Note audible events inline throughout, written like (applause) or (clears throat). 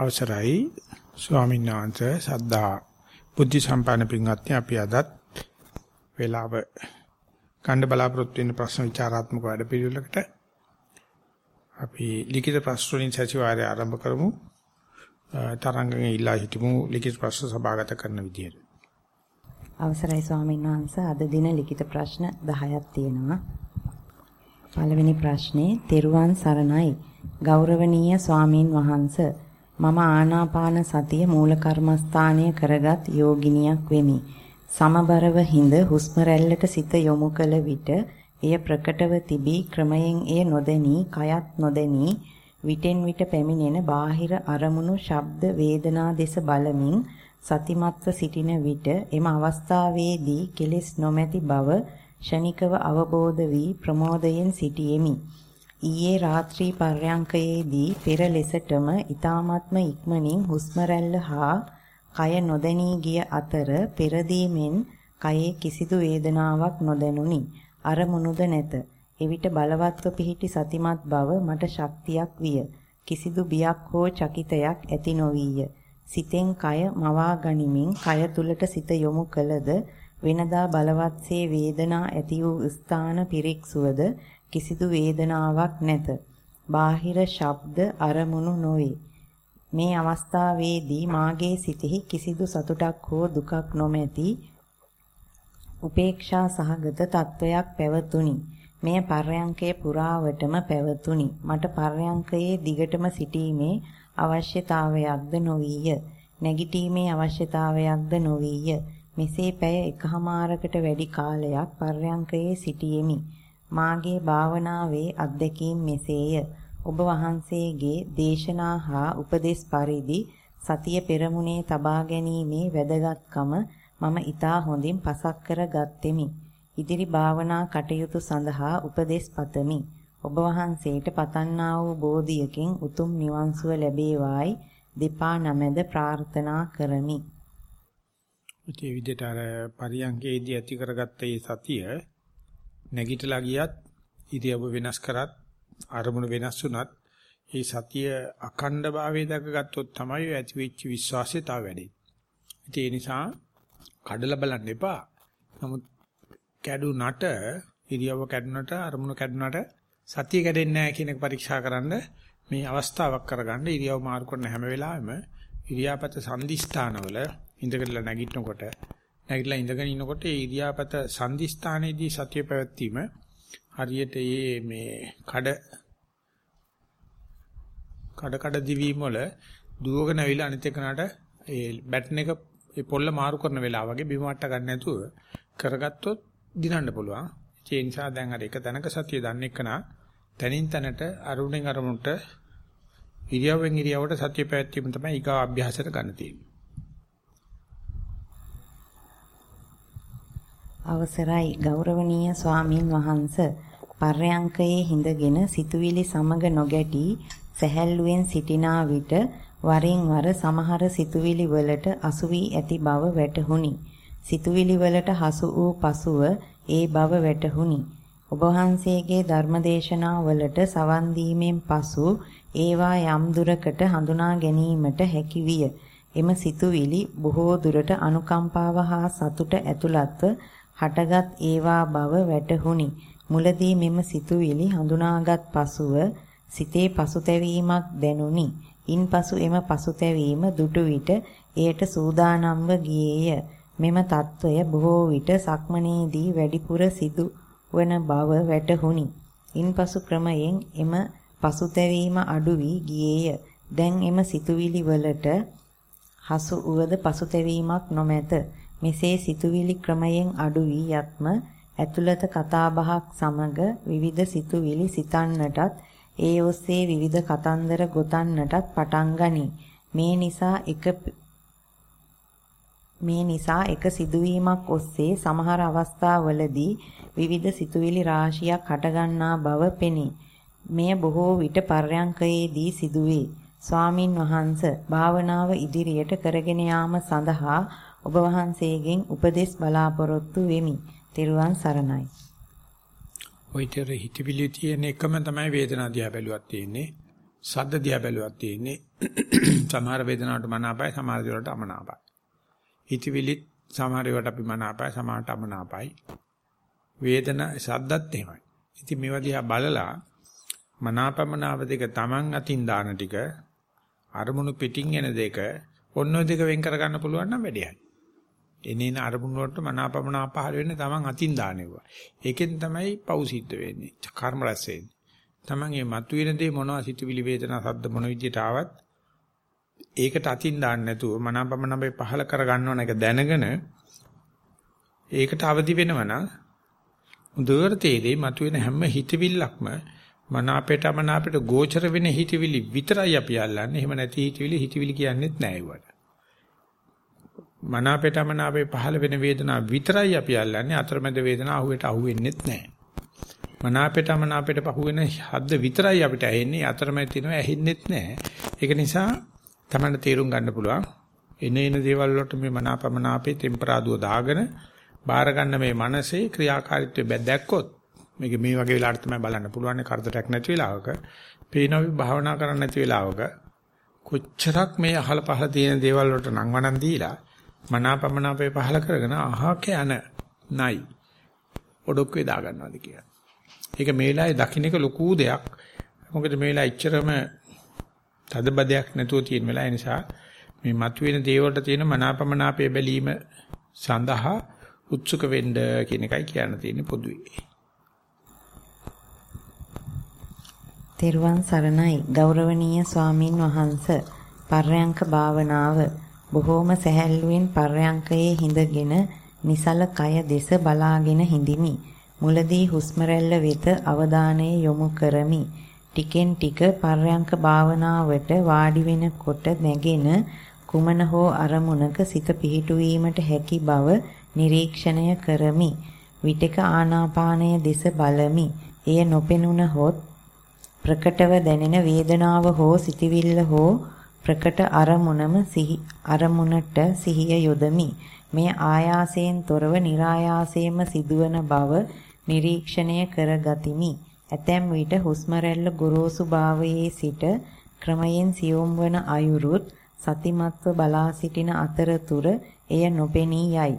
අවසරයි. ස්වාමීන් වහන්සේ සද්ධා බුද්ධ සම්පන්න පින්වත්නි අපි අදත් වේලාව කණ්ඩ බලාපොරොත්තු වෙන ප්‍රශ්න විචාරාත්මක වැඩපිළිවෙලකට අපි ලිඛිත ප්‍රශ්න වලින් සතිವಾರය ආරම්භ කරමු. තරංගයෙන් ඉල්ලා සිටිමු ලිඛිත ප්‍රශ්න සභාගත කරන විදියට. අවසරයි ස්වාමීන් වහන්සේ. අද දින ලිඛිත ප්‍රශ්න 10ක් තියෙනවා. පළවෙනි ප්‍රශ්නේ තෙරුවන් සරණයි. ගෞරවනීය ස්වාමින් වහන්සේ මම ආනාපාන සතිය මූල කර්මස්ථානය කරගත් යෝගිනියක් වෙමි. සමබරව හිඳ හුස්ම රැල්ලට සිත යොමු කළ විට එය ප්‍රකටව තිබී ක්‍රමයෙන් එය නොදෙනී කයත් නොදෙනී විටෙන් විට පැමිණෙන බාහිර අරමුණු ශබ්ද වේදනා දෙස බලමින් සතිමත්ව සිටින විට එම අවස්ථාවේදී කෙලෙස් නොමැති බව ෂණිකව අවබෝධ වී ප්‍රමෝදයෙන් සිටියෙමි. ඊයේ රාත්‍රී පර්යංකයේදී පෙර ලෙසටම ඊ타මාත්ම ඉක්මනින් හුස්ම හා කය නොදැනී ගිය අතර පෙරදීමෙන් කයේ කිසිදු වේදනාවක් නොදැනුනි. අරමුණුද නැත. එවිට බලවත්ව පිහිටි සතිමත් බව මට ශක්තියක් විය. කිසිදු බියක් හෝ චකිතයක් ඇති නොවිය. සිතෙන් කය මවා ගනිමින් කය තුලට සිත යොමු කළද වෙනදා බලවත්සේ වේදනා ඇති වූ ස්ථාන පිරික්සුවද කිසිදු වේදනාවක් නැත. බාහිර ශබ්ද අරමුණු නොවේ. මේ අවස්ථාවේදී මාගේ සිතෙහි කිසිදු සතුටක් හෝ දුකක් නොමැති උපේක්ෂා සහගත තත්වයක් පැවතුණි. මෙය පර්යංකයේ පුරාවටම පැවතුණි. මට පර්යංකයේ දිගටම සිටීමේ අවශ්‍යතාවයක්ද නොවිය. නැගිටීමේ අවශ්‍යතාවයක්ද නොවිය. මෙසේ පැය එකහමාරකට වැඩි කාලයක් පර්යංකයේ සිටියෙමි. මාගේ භාවනාවේ අත්දැකීම් මෙසේය. ඔබ වහන්සේගේ දේශනා හා උපදෙස් පරිදි සතිය පෙරමුණේ තබා ගැනීමේ වැදගත්කම මම ඊටා හොඳින් පසක් කර ගත්ෙමි. ඉදිරි භාවනා කටයුතු සඳහා උපදෙස් පතමි. ඔබ වහන්සේට පතන්නා වූ බෝධියකින් උතුම් නිවන් සුව ලැබේවායි දෙපා නමෙද ප්‍රාර්ථනා කරමි. ඒ විදිහට අර පරියංගේදී ඇති කරගත්ත මේ සතිය නැගිටලා ගියත් ඉරියව්ව වෙනස් කරත් අරමුණු වෙනස් වුණත් මේ සතිය අඛණ්ඩ භාවයේ දක්ගත්තොත් තමයි ඇති වෙච්ච විශ්වාසය තව වැඩි. ඒ නිසා කඩලා බලන්න එපා. නමුත් කැඩුනට ඉරියව්ව කැඩුනට අරමුණු කැඩුනට සතිය කැඩෙන්නේ නැහැ කියන එක පරීක්ෂා කරන්න මේ අවස්ථාවක් කරගන්න ඉරියව් මාරු කරන හැම වෙලාවෙම ඉරියාපත සංදිස්ථානවල ඉඳගලා නැගිටිනකොට නැගිටලා ඉඳගෙන ඉනකොට ඒ ඉරියාපත සංදිස්ථානයේදී සතිය පැවැත්වීම හරියට මේ කඩ කඩ කඩ දිවීම වල දුවගෙන ඇවිල්ලා අනිත් එකනට ඒ බැටන් එක ඒ පොල්ල මාරු කරන වෙලාව වගේ බිම වට ගන්න නැතුව කරගත්තොත් දිනන්න පුළුවන්. ඒ නිසා දැන් අර එක තැනක සතිය දන්න එකනා තනින් තැනට අරුණෙන් අරමුණට ඉරියව්වෙන් ඉරියව්වට සතිය පැවැත්වීම තමයි ඊගා අභ්‍යාසයට ගන්න තියෙන්නේ. අවසරයි ගෞරවනීය ස්වාමින් වහන්ස පර්යංකයේ හිඳගෙන සිතුවිලි සමග නොගැටි සැහැල්ලුවෙන් සිටිනා විට වරින් වර සමහර සිතුවිලි වලට අසු වී ඇති බව වැටහුණි. සිතුවිලි වලට හසු වූ පසුව ඒ බව වැටහුණි. ඔබ වහන්සේගේ ධර්මදේශනා වලට සවන් දීමෙන් පසු ඒවා යම් දුරකට හඳුනා ගැනීමට හැකි විය. එම සිතුවිලි බොහෝ දුරට අනුකම්පාව හා සතුට ඇතුළත්ව හටගත් ඒවා බව වැටහුණි. මුලදී මෙම සිතුවිලි හඳුනාගත් පසුව සිතේ පසුතැවීමක් දැනුනි. ඉන්පසු එම පසුතැවීම දුටු විට එයට සූදානම්ව ගියේය. මෙම తত্ত্বය බොහෝ විට සක්මනේදී වැඩිපුර සිදු වන බව වැටහුණි. ඉන්පසු ක්‍රමයෙන් එම පසුතැවීම අඩු වී ගියේය. දැන් එම සිතුවිලි වලට හසු උවද පසුතැවීමක් නොමැත. මෙසේ සිතුවිලි ක්‍රමයෙන් අඩු වී යත්ම ඇතුළත කතාබහක් සමග විවිධ සිතුවිලි සිතන්නටත් ඒ ඔස්සේ විවිධ කතන්දර ගොතන්නටත් පටන් ගනී. මේ නිසා එක මේ නිසා එක සිදුවීමක් ඔස්සේ සමහර අවස්ථාවලදී විවිධ සිතුවිලි රාශියක් හටගන්නා බව පෙනේ. මෙය බොහෝ විට පර්යංකයේදී සිදුවේ. ස්වාමින් වහන්සේ භාවනාව ඉදිරියට කරගෙන යාම සඳහා ඔබ වහන්සේගෙන් උපදෙස් බලාපොරොත්තු වෙමි. තෙරුවන් සරණයි. ඔයිතර හිතවිලි තියෙන එකම තමයි වේදනාව දිහා බැලුවත් තියෙන්නේ. සද්ද දිහා බැලුවක් තියෙන්නේ (clears throat) සමහර වේදනාවට මනාපයි සමහර දේවල්ට අමනාපයි. හිතවිලි සමහර ඒවාට අපි මනාපයි සමහරට අමනාපයි. වේදනා සද්දත් එහෙමයි. ඉතින් මේවා දිහා බලලා මනාපමනාප දෙක Taman අතින් දාන ටික අරමුණු පිටින් එන දෙක ඔන්න ඔය දෙක වෙන් කර ගන්න පුළුවන් නම් වැඩියයි. එනේන අරමුණු වලට මනාපමනාප පහළ වෙන්නේ Taman අතින් දානෙවුවා. ඒකෙන් තමයි පව් සිද්ධ වෙන්නේ. කර්ම රැස් වෙන්නේ. Taman මේ මතුවෙන දේ මොනවා සිතුවිලි වේදනා සද්ද මොන විදියට ආවත් ඒකට අතින් දාන්න නැතුව මනාපමනාපේ පහළ කර ගන්නවන එක දැනගෙන ඒකට අවදි වෙනවනම් මුදවර තේරෙයි මතුවෙන හැම හිතවිල්ලක්ම මනාපයට අමනාපයට ගෝචර වෙන හිතවිලි විතරයි අපි අල්ලන්නේ. එහෙම නැති හිතවිලි හිතවිලි කියන්නේත් නෑ ඒවට. මනාපයට අමනාපේ පහළ වෙන වේදනාව විතරයි අපි අල්ලන්නේ. අතරමැද වේදනාව අහුවෙට අහුවෙන්නේත් නෑ. මනාපයට අමනාපයට පහුවෙන හද්ද විතරයි අපිට ඇහෙන්නේ. අතරමැද තියෙනවා ඇහෙන්නේත් නෑ. ඒක නිසා තමයි තේරුම් ගන්න පුළුවන්. එන එන දේවල් වලට මේ මනාපමනාපේ ටෙම්පරාදුව දාගෙන බාර ගන්න මේ මනසේ ක්‍රියාකාරීත්වය දැක්කොත් මේක මේ වගේ වෙලාවට තමයි බලන්න පුළුවන් කරදරයක් නැති වෙලාවක පේනවි භාවනා කරන්න නැති වෙලාවක කොච්චරක් මේ අහල පහල තියෙන දේවල් වලට නම් වණන් දීලා මනාපමනාපේ පහල කරගෙන අහක යන නයි ඔඩොක්කේ දා ගන්නවාද කියලා. ඒක මේ වෙලාවේ දකින්න එක ලොකු දෙයක්. මොකද මේ වෙලාව ඉච්චරම තදබදයක් නැතුව තියෙන වෙලාව නිසා මේ මතුවෙන දේවල්ට තියෙන මනාපමනාපය බැලීම සඳහා උත්සුක වෙන්න කියන එකයි කියන්න තියෙන්නේ පොදුවේ. තෙරුවන් සරණයි ගෞරවනීය ස්වාමින් වහන්ස පර්යංක භාවනාව බොහෝම සැහැල්ලුවෙන් පර්යංකයේ හිඳගෙන නිසල කය දෙස බලාගෙන හිඳිමි. මුලදී හුස්ම වෙත අවධානය යොමු කරමි. ටිකෙන් ටික පර්යංක භාවනාවට වාඩි වෙනකොට නැගෙන කුමන හෝ අරමුණක සිත පිහිටුවීමට හැකි බව නිරීක්ෂණය කරමි. විටක ආනාපානය දෙස බලමි. එය නොපෙනුන හොත් ප්‍රකටව දැනෙන වේදනාව හෝ සිටිවිල්ල හෝ ප්‍රකට අරමුණම සිහි අරමුණට සිහිය යොදමි. මේ ආයාසයෙන් තොරව નિરાයාසයෙන්ම සිදුවන බව නිරීක්ෂණය කරගතිමි. ඇතැම් විට හුස්ම රැල්ල ගොරෝසු භාවයේ සිට ක්‍රමයෙන් සියුම් වන අයුරුත් සතිමත්ව බලා සිටින අතරතුර එය නොපෙනී යයි.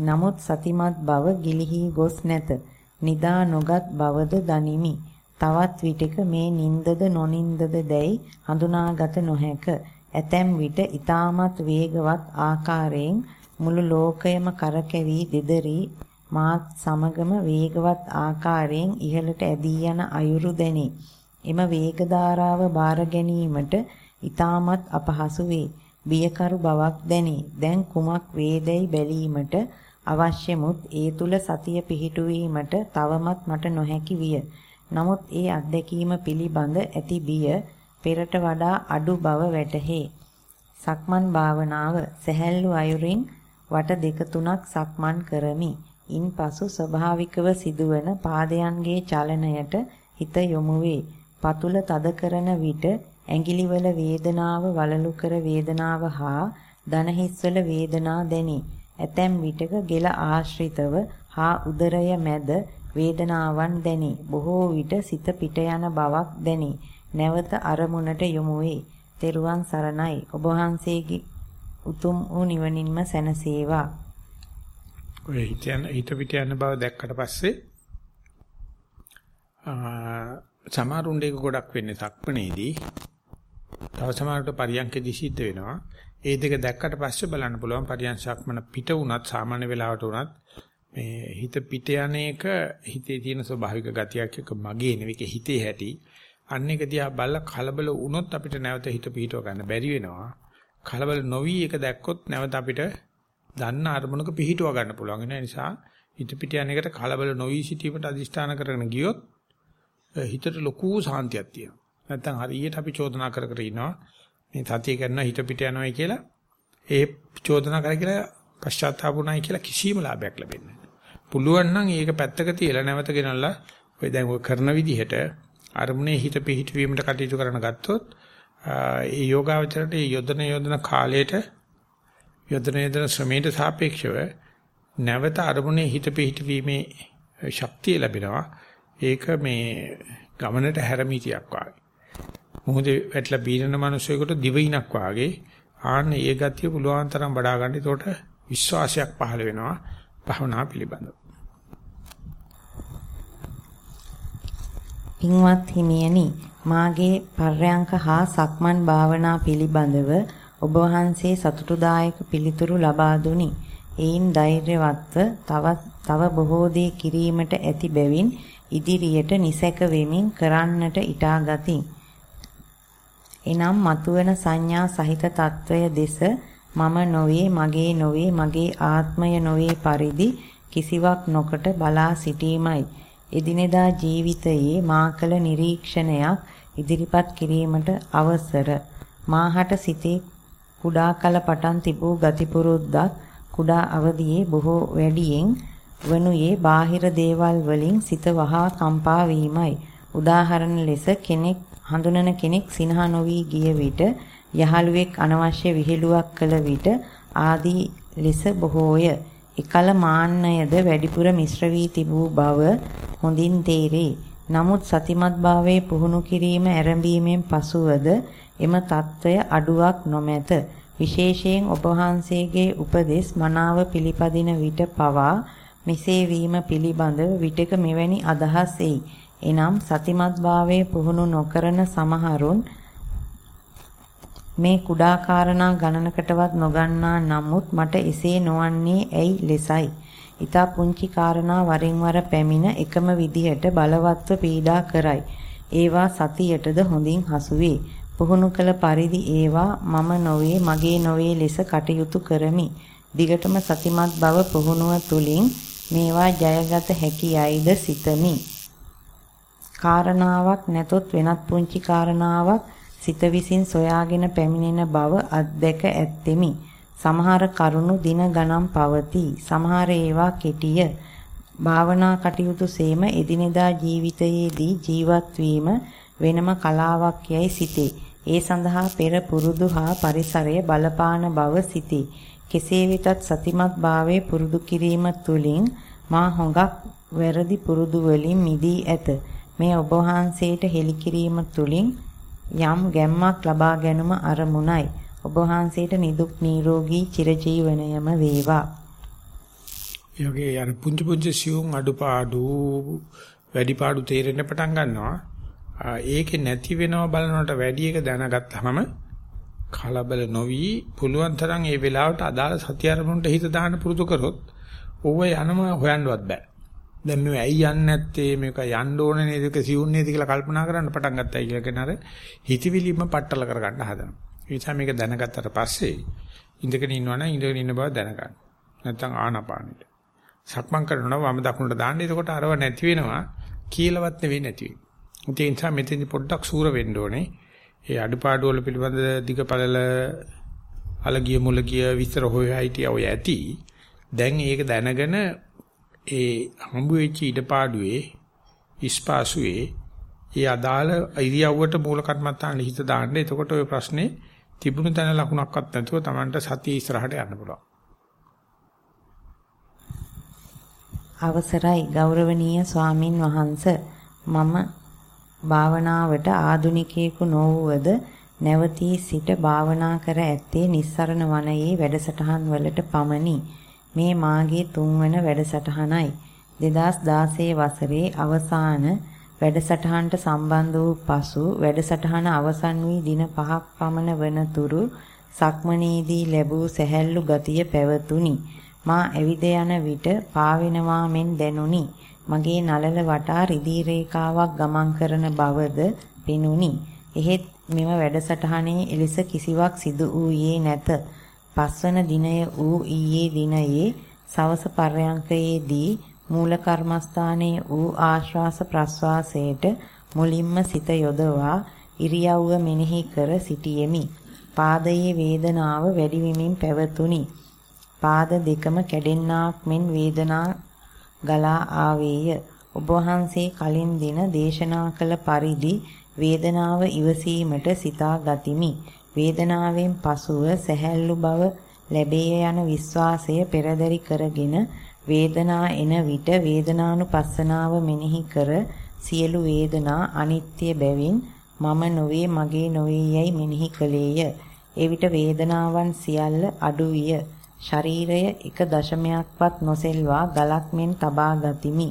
නමුත් සතිමත් බව ගිලිහි ගොස් නැත. නිදා නොගත් බවද දනිමි. තවත් විටක මේ නින්දද නොනින්දද දැයි හඳුනාගත නොහැක. ඇතැම් විට ඊටමත් වේගවත් ආකාරයෙන් මුළු ලෝකයම කරකැවි දෙදරි මාත් සමගම වේගවත් ආකාරයෙන් ඉහළට ඇදී යන අයුරු දැනේ. එම වේග ධාරාව බාර ගැනීමට ඊටමත් අපහසු වේ. බියකරු බවක් දැනේ. දැන් කුමක් වේදයි බැලීමට අවශ්‍යමුත් ඒ තුල සතිය පිහිටුවීමට තවමත් මට නොහැකි විය. නමුත් ඒ අත්දැකීම පිළිබඳ ඇති බිය පෙරට වඩා අඩු බව වැටහේ. සක්මන් භාවනාව සැහැල්ලු අයුරින් වට දෙක තුනක් සක්මන් කරමි. ඉන්පසු ස්වභාවිකව සිදුවන පාදයන්ගේ චලනයට හිත යොමු වේ. පතුල තද කරන විට ඇඟිලිවල වේදනාව වලලු කර වේදනාව හා දන හිස්වල වේදනා දැනේ. ඇතැම් විටක ගෙල ආශ්‍රිතව හා උදරය මැද වේදනාවන් දැනේ. බොහෝ විට සිත පිට යන බවක් දැනේ. නැවත අරමුණට යොමු වේ. තෙරුවන් සරණයි. ඔබ වහන්සේගේ උතුම් වූ නිවනින්ම සැනසේවා. ඔය හිතන හිත පිට යන බව දැක්කට පස්සේ සමහරුන්ට ගොඩක් වෙන්නේ සක්මණේදී. තව සමහරට පරියන්කේදී සිද්ධ වෙනවා. ඒ දෙක දැක්කට පස්සේ බලන්න පුළුවන් පරියන්සක්මන පිට වුණත් සාමාන්‍ය වෙලාවට වුණත් මේ හිත පිට යන එක හිතේ තියෙන ස්වභාවික ගතියක් එක්ක මගේ නෙවෙයි හිතේ හැටි. අන්න එක දිහා බලලා කලබල වුණොත් අපිට නැවත හිත පිහිටව ගන්න බැරි වෙනවා. කලබල නොවි එක දැක්කොත් නැවත අපිට දන්න අරමුණක පිහිටව ගන්න පුළුවන්. ඒ නිසා හිත පිට යන එකට කලබල නොවි සිටීමට අදිෂ්ඨාන කරගෙන ගියොත් හිතට ලොකු සාන්තියක් තියෙනවා. නැත්තම් හරියට අපි චෝදනා කර කර ඉනවා. මේ සතිය කරන හිත පිට යනවායි කියලා ඒ චෝදනා කර කියලා පශ්චාත්තාපුණයි කියලා කිසිම ලාභයක් ලැබෙන්නේ පුළුවන් නම් ඒක පැත්තක තියලා නැවත ගෙනල්ලා ඔය දැන් ඔය කරන විදිහට අරමුණේ හිත පිහිටවීමට කටයුතු කරන ගත්තොත් ඒ යෝගාවචරයට ඒ යොදන යොදන කාලයට යොදන යොදන ශ්‍රමයට සාපේක්ෂව නැවත අරමුණේ හිත පිහිටවීමේ ශක්තිය ලැබෙනවා ඒක මේ ගමනට හැරමිතියක් වගේ මොහොතේ වැටලා බීනන මිනිසෙකුට දිවිනක් වාගේ ආන්න ඒ ගතිය පුළුවන් තරම් බඩා ගන්න. ඒකට විශ්වාසයක් පහළ වෙනවා භවනා පිළිබඳව. පින්වත් හිමියනි මාගේ පර්යංක හා සක්මන් භාවනා පිළිබඳව ඔබ වහන්සේ සතුටුදායක පිළිතුරු ලබා දුනි. එයින් ධෛර්යවත්ව තව තව බොහෝ දේ කිරීමට ඇති බැවින් ඉදිරියට නිසැක වෙමින් කරන්නට ඊටා ගති. එනම් මතුවන සංඥා සහිත తত্ত্বය දෙස මම නොවේ මගේ නොවේ මගේ ආත්මය නොවේ පරිදි කිසිවක් නොකට බලා සිටීමයි. එදිනෙදා ජීවිතයේ මා කළ නිරීක්ෂණයක් ඉදිරිපත් කිරීමට අවසර. මාහට සිතේ කුඩා කල පටන් තිබූ ගති පුරුද්දක් කුඩා අවදියේ බොහෝ වැඩියෙන් වනුයේ බාහිර දේවල් වලින් සිත වහා කම්පා වීමයි. උදාහරණ ලෙස කෙනෙක් හඳුනන කෙනෙක් සිනහ නොවි ගිය විට යහළුවෙක් අනවශ්‍ය විහිළුවක් කළ විට ආදී ලෙස බොහෝය. එකල මාන්නයද වැඩිපුර මිශ්‍ර වී තිබූ බව හොඳින් තේරේ. නමුත් සතිමත්භාවයේ පුහුණු කිරීම ඇරඹීමෙන් පසුවද එම తত্ত্বය අඩුවක් නොමැත. විශේෂයෙන් ඔබ වහන්සේගේ උපදෙස් මනාව පිළිපදින විට පවා මෙසේ වීම පිළිබඳව විටක මෙවැනි අදහස් එයි. එනම් සතිමත්භාවයේ පුහුණු නොකරන සමහරුන් මේ කුඩා කාරණා ගණනකටවත් නොගන්නා නමුත් මට එසේ නොවන්නේ ඇයි ලෙසයි. ඊතා පුංචි කාරණා වරින් වර පැමිණ එකම විදිහට බලවත්ව පීඩා කරයි. ඒවා සතියටද හොඳින් හසු වේ. පුහුණු කළ පරිදි ඒවා මම නොවේ මගේ නොවේ ලෙස කටයුතු කරමි. දිගටම සතිමත් බව පුහුණුව තුලින් මේවා ජයගත හැකියයිද සිතමි. කාරණාවක් නැතොත් වෙනත් පුංචි කාරණාවක් සිත විසින් සොයාගෙන පැමිණෙන බව අත්දැක ඇත්තෙමි. සමහර කරුණු දින ගණන් පවතී. සමහර ඒවා කෙටිය. භාවනා කටයුතු සේම එදිනෙදා ජීවිතයේදී ජීවත් වීම වෙනම කලාවක් යයි සිතේ. ඒ සඳහා පෙර පුරුදු හා පරිසරය බලපාන බව සිතේ. කෙසේ වෙතත් සතිමත් භාවයේ පුරුදු කිරීම තුළින් මා හොඟක් වැරදි පුරුදු වලින් මිදී ඇත. මේ ඔබ වහන්සේට හෙළි කිරීම තුළින් යම් ගැම්මක් ලබා ගැනීම අරමුණයි. ඔබ වහන්සේට නිදුක් නිරෝගී චිරජීවනයම වේවා. යෝගේ යන පුංචි පුංචි සියුම් අඩුපාඩු වැඩිපාඩු තේරෙන්න පටන් ගන්නවා. ඒකේ නැති වෙනව බලනකොට වැඩි එක දැනගත්තාම කලබල නොවි පුළුවන් තරම් ඒ වෙලාවට අදාළ සත්‍ය අරමුණට හිත දාන්න පුරුදු කරොත් ඕව යනම හොයන්නවත් බෑ. දැන් මේ ඇයි යන්නේ නැත්තේ මේක යන්න ඕනේ නේද ඒක සිවුන් නේද කියලා කල්පනා කරන්න පටන් ගත්තයි කියලා කියන අර හිතවිලිම පట్టල කරගන්න හදනවා. ඒ නිසා මේක දැනගත්තට පස්සේ ඉඳගෙන ඉන්නවනම් ඉඳගෙන ඉන්න බව දැනගන්න. නැත්තම් ආනපානෙට. සක්මන් කරනවා වම දකුණට දාන්න. එතකොට අරව නැති වෙනවා කියලාවත් නෙවෙයි නැති වෙන්නේ. ඒ නිසා මෙතෙන්දි පොඩ්ඩක් සූර වෙන්න ඕනේ. ඒ අඩුපාඩු වල පිළිබඳ දිගපළල අලගිය මුලගිය විස්තර හොයයි හිටිය ඔය ඇති. දැන් ඒක දැනගෙන ඒ හම්බ වෙච්ච ඉඩපාඩුවේ ඉස්පාසුවේ ඒ අදාළ ඉරියව්වට මූල කර්මත්තාන හිත දාන්න. එතකොට ওই ප්‍රශ්නේ තිබුණු තැන ලකුණක්වත් නැතුව Tamanට සතිය ඉස්සරහට යන්න පුළුවන්. අවසරයි ගෞරවනීය ස්වාමින් වහන්ස මම භාවනාවට ආදුනිකයෙකු නොවුවද නැවතී සිට භාවනා කර ඇත්තේ නිස්සරණ වනයේ වැඩසටහන් වලට පමණි. මේ මාගේ තුන්වන වැඩසටහනයි. 2016 වසරේ අවසාන වැඩසටහනට සම්බන්ධ වූ පසු වැඩසටහන අවසන් වී දින 5ක් පමණ වනතුරු සක්මනේදී ලැබූ සැහැල්ලු ගතිය පැවතුණි. මා ඇවිද යන විට පාවෙනවා මෙන් දැනුනි. මගේ නලල වටා රිදී රේඛාවක් ගමන් කරන බවද පෙනුනි. එහෙත් මෙම වැඩසටහනේ එලෙස කිසිවක් සිදු වූයේ නැත. පස්වන දිනය වූ ඊයේ දිනයේ සවස පර්යංකයේදී මූල කර්මස්ථානයේ වූ ආශ්වාස ප්‍රශ්වාසයට මුලින්ම සිත යොදවා ඉරියව්ව මෙනෙහි කර සිටියෙමි. පාදයේ වේදනාව වැඩි වෙමින් පැවතුණි. පාද දෙකම කැඩෙන්නාක් මෙන් වේදනා ගලා ආවේය. ඔබ වහන්සේ කලින් දින දේශනා කළ පරිදි වේදනාව ඉවසීමට සිතා ගතිමි. වේදනාවෙන් පසුව සැහැල්ලු බව ලැබේ යන විශ්වාසය පෙරදරි කරගෙන වේදනා එන විට වේදනානුපස්සනාව මෙනෙහි කර සියලු වේදනා අනිත්‍ය බැවින් මම නොවේ මගේ නොවේ යයි මෙනෙහි කළේය. එවිට වේදනාවන් සියල්ල අඩු විය. ශරීරය එක දශමයක්වත් නොසෙල්වා ගලක් මෙන් තබා ගතිමි.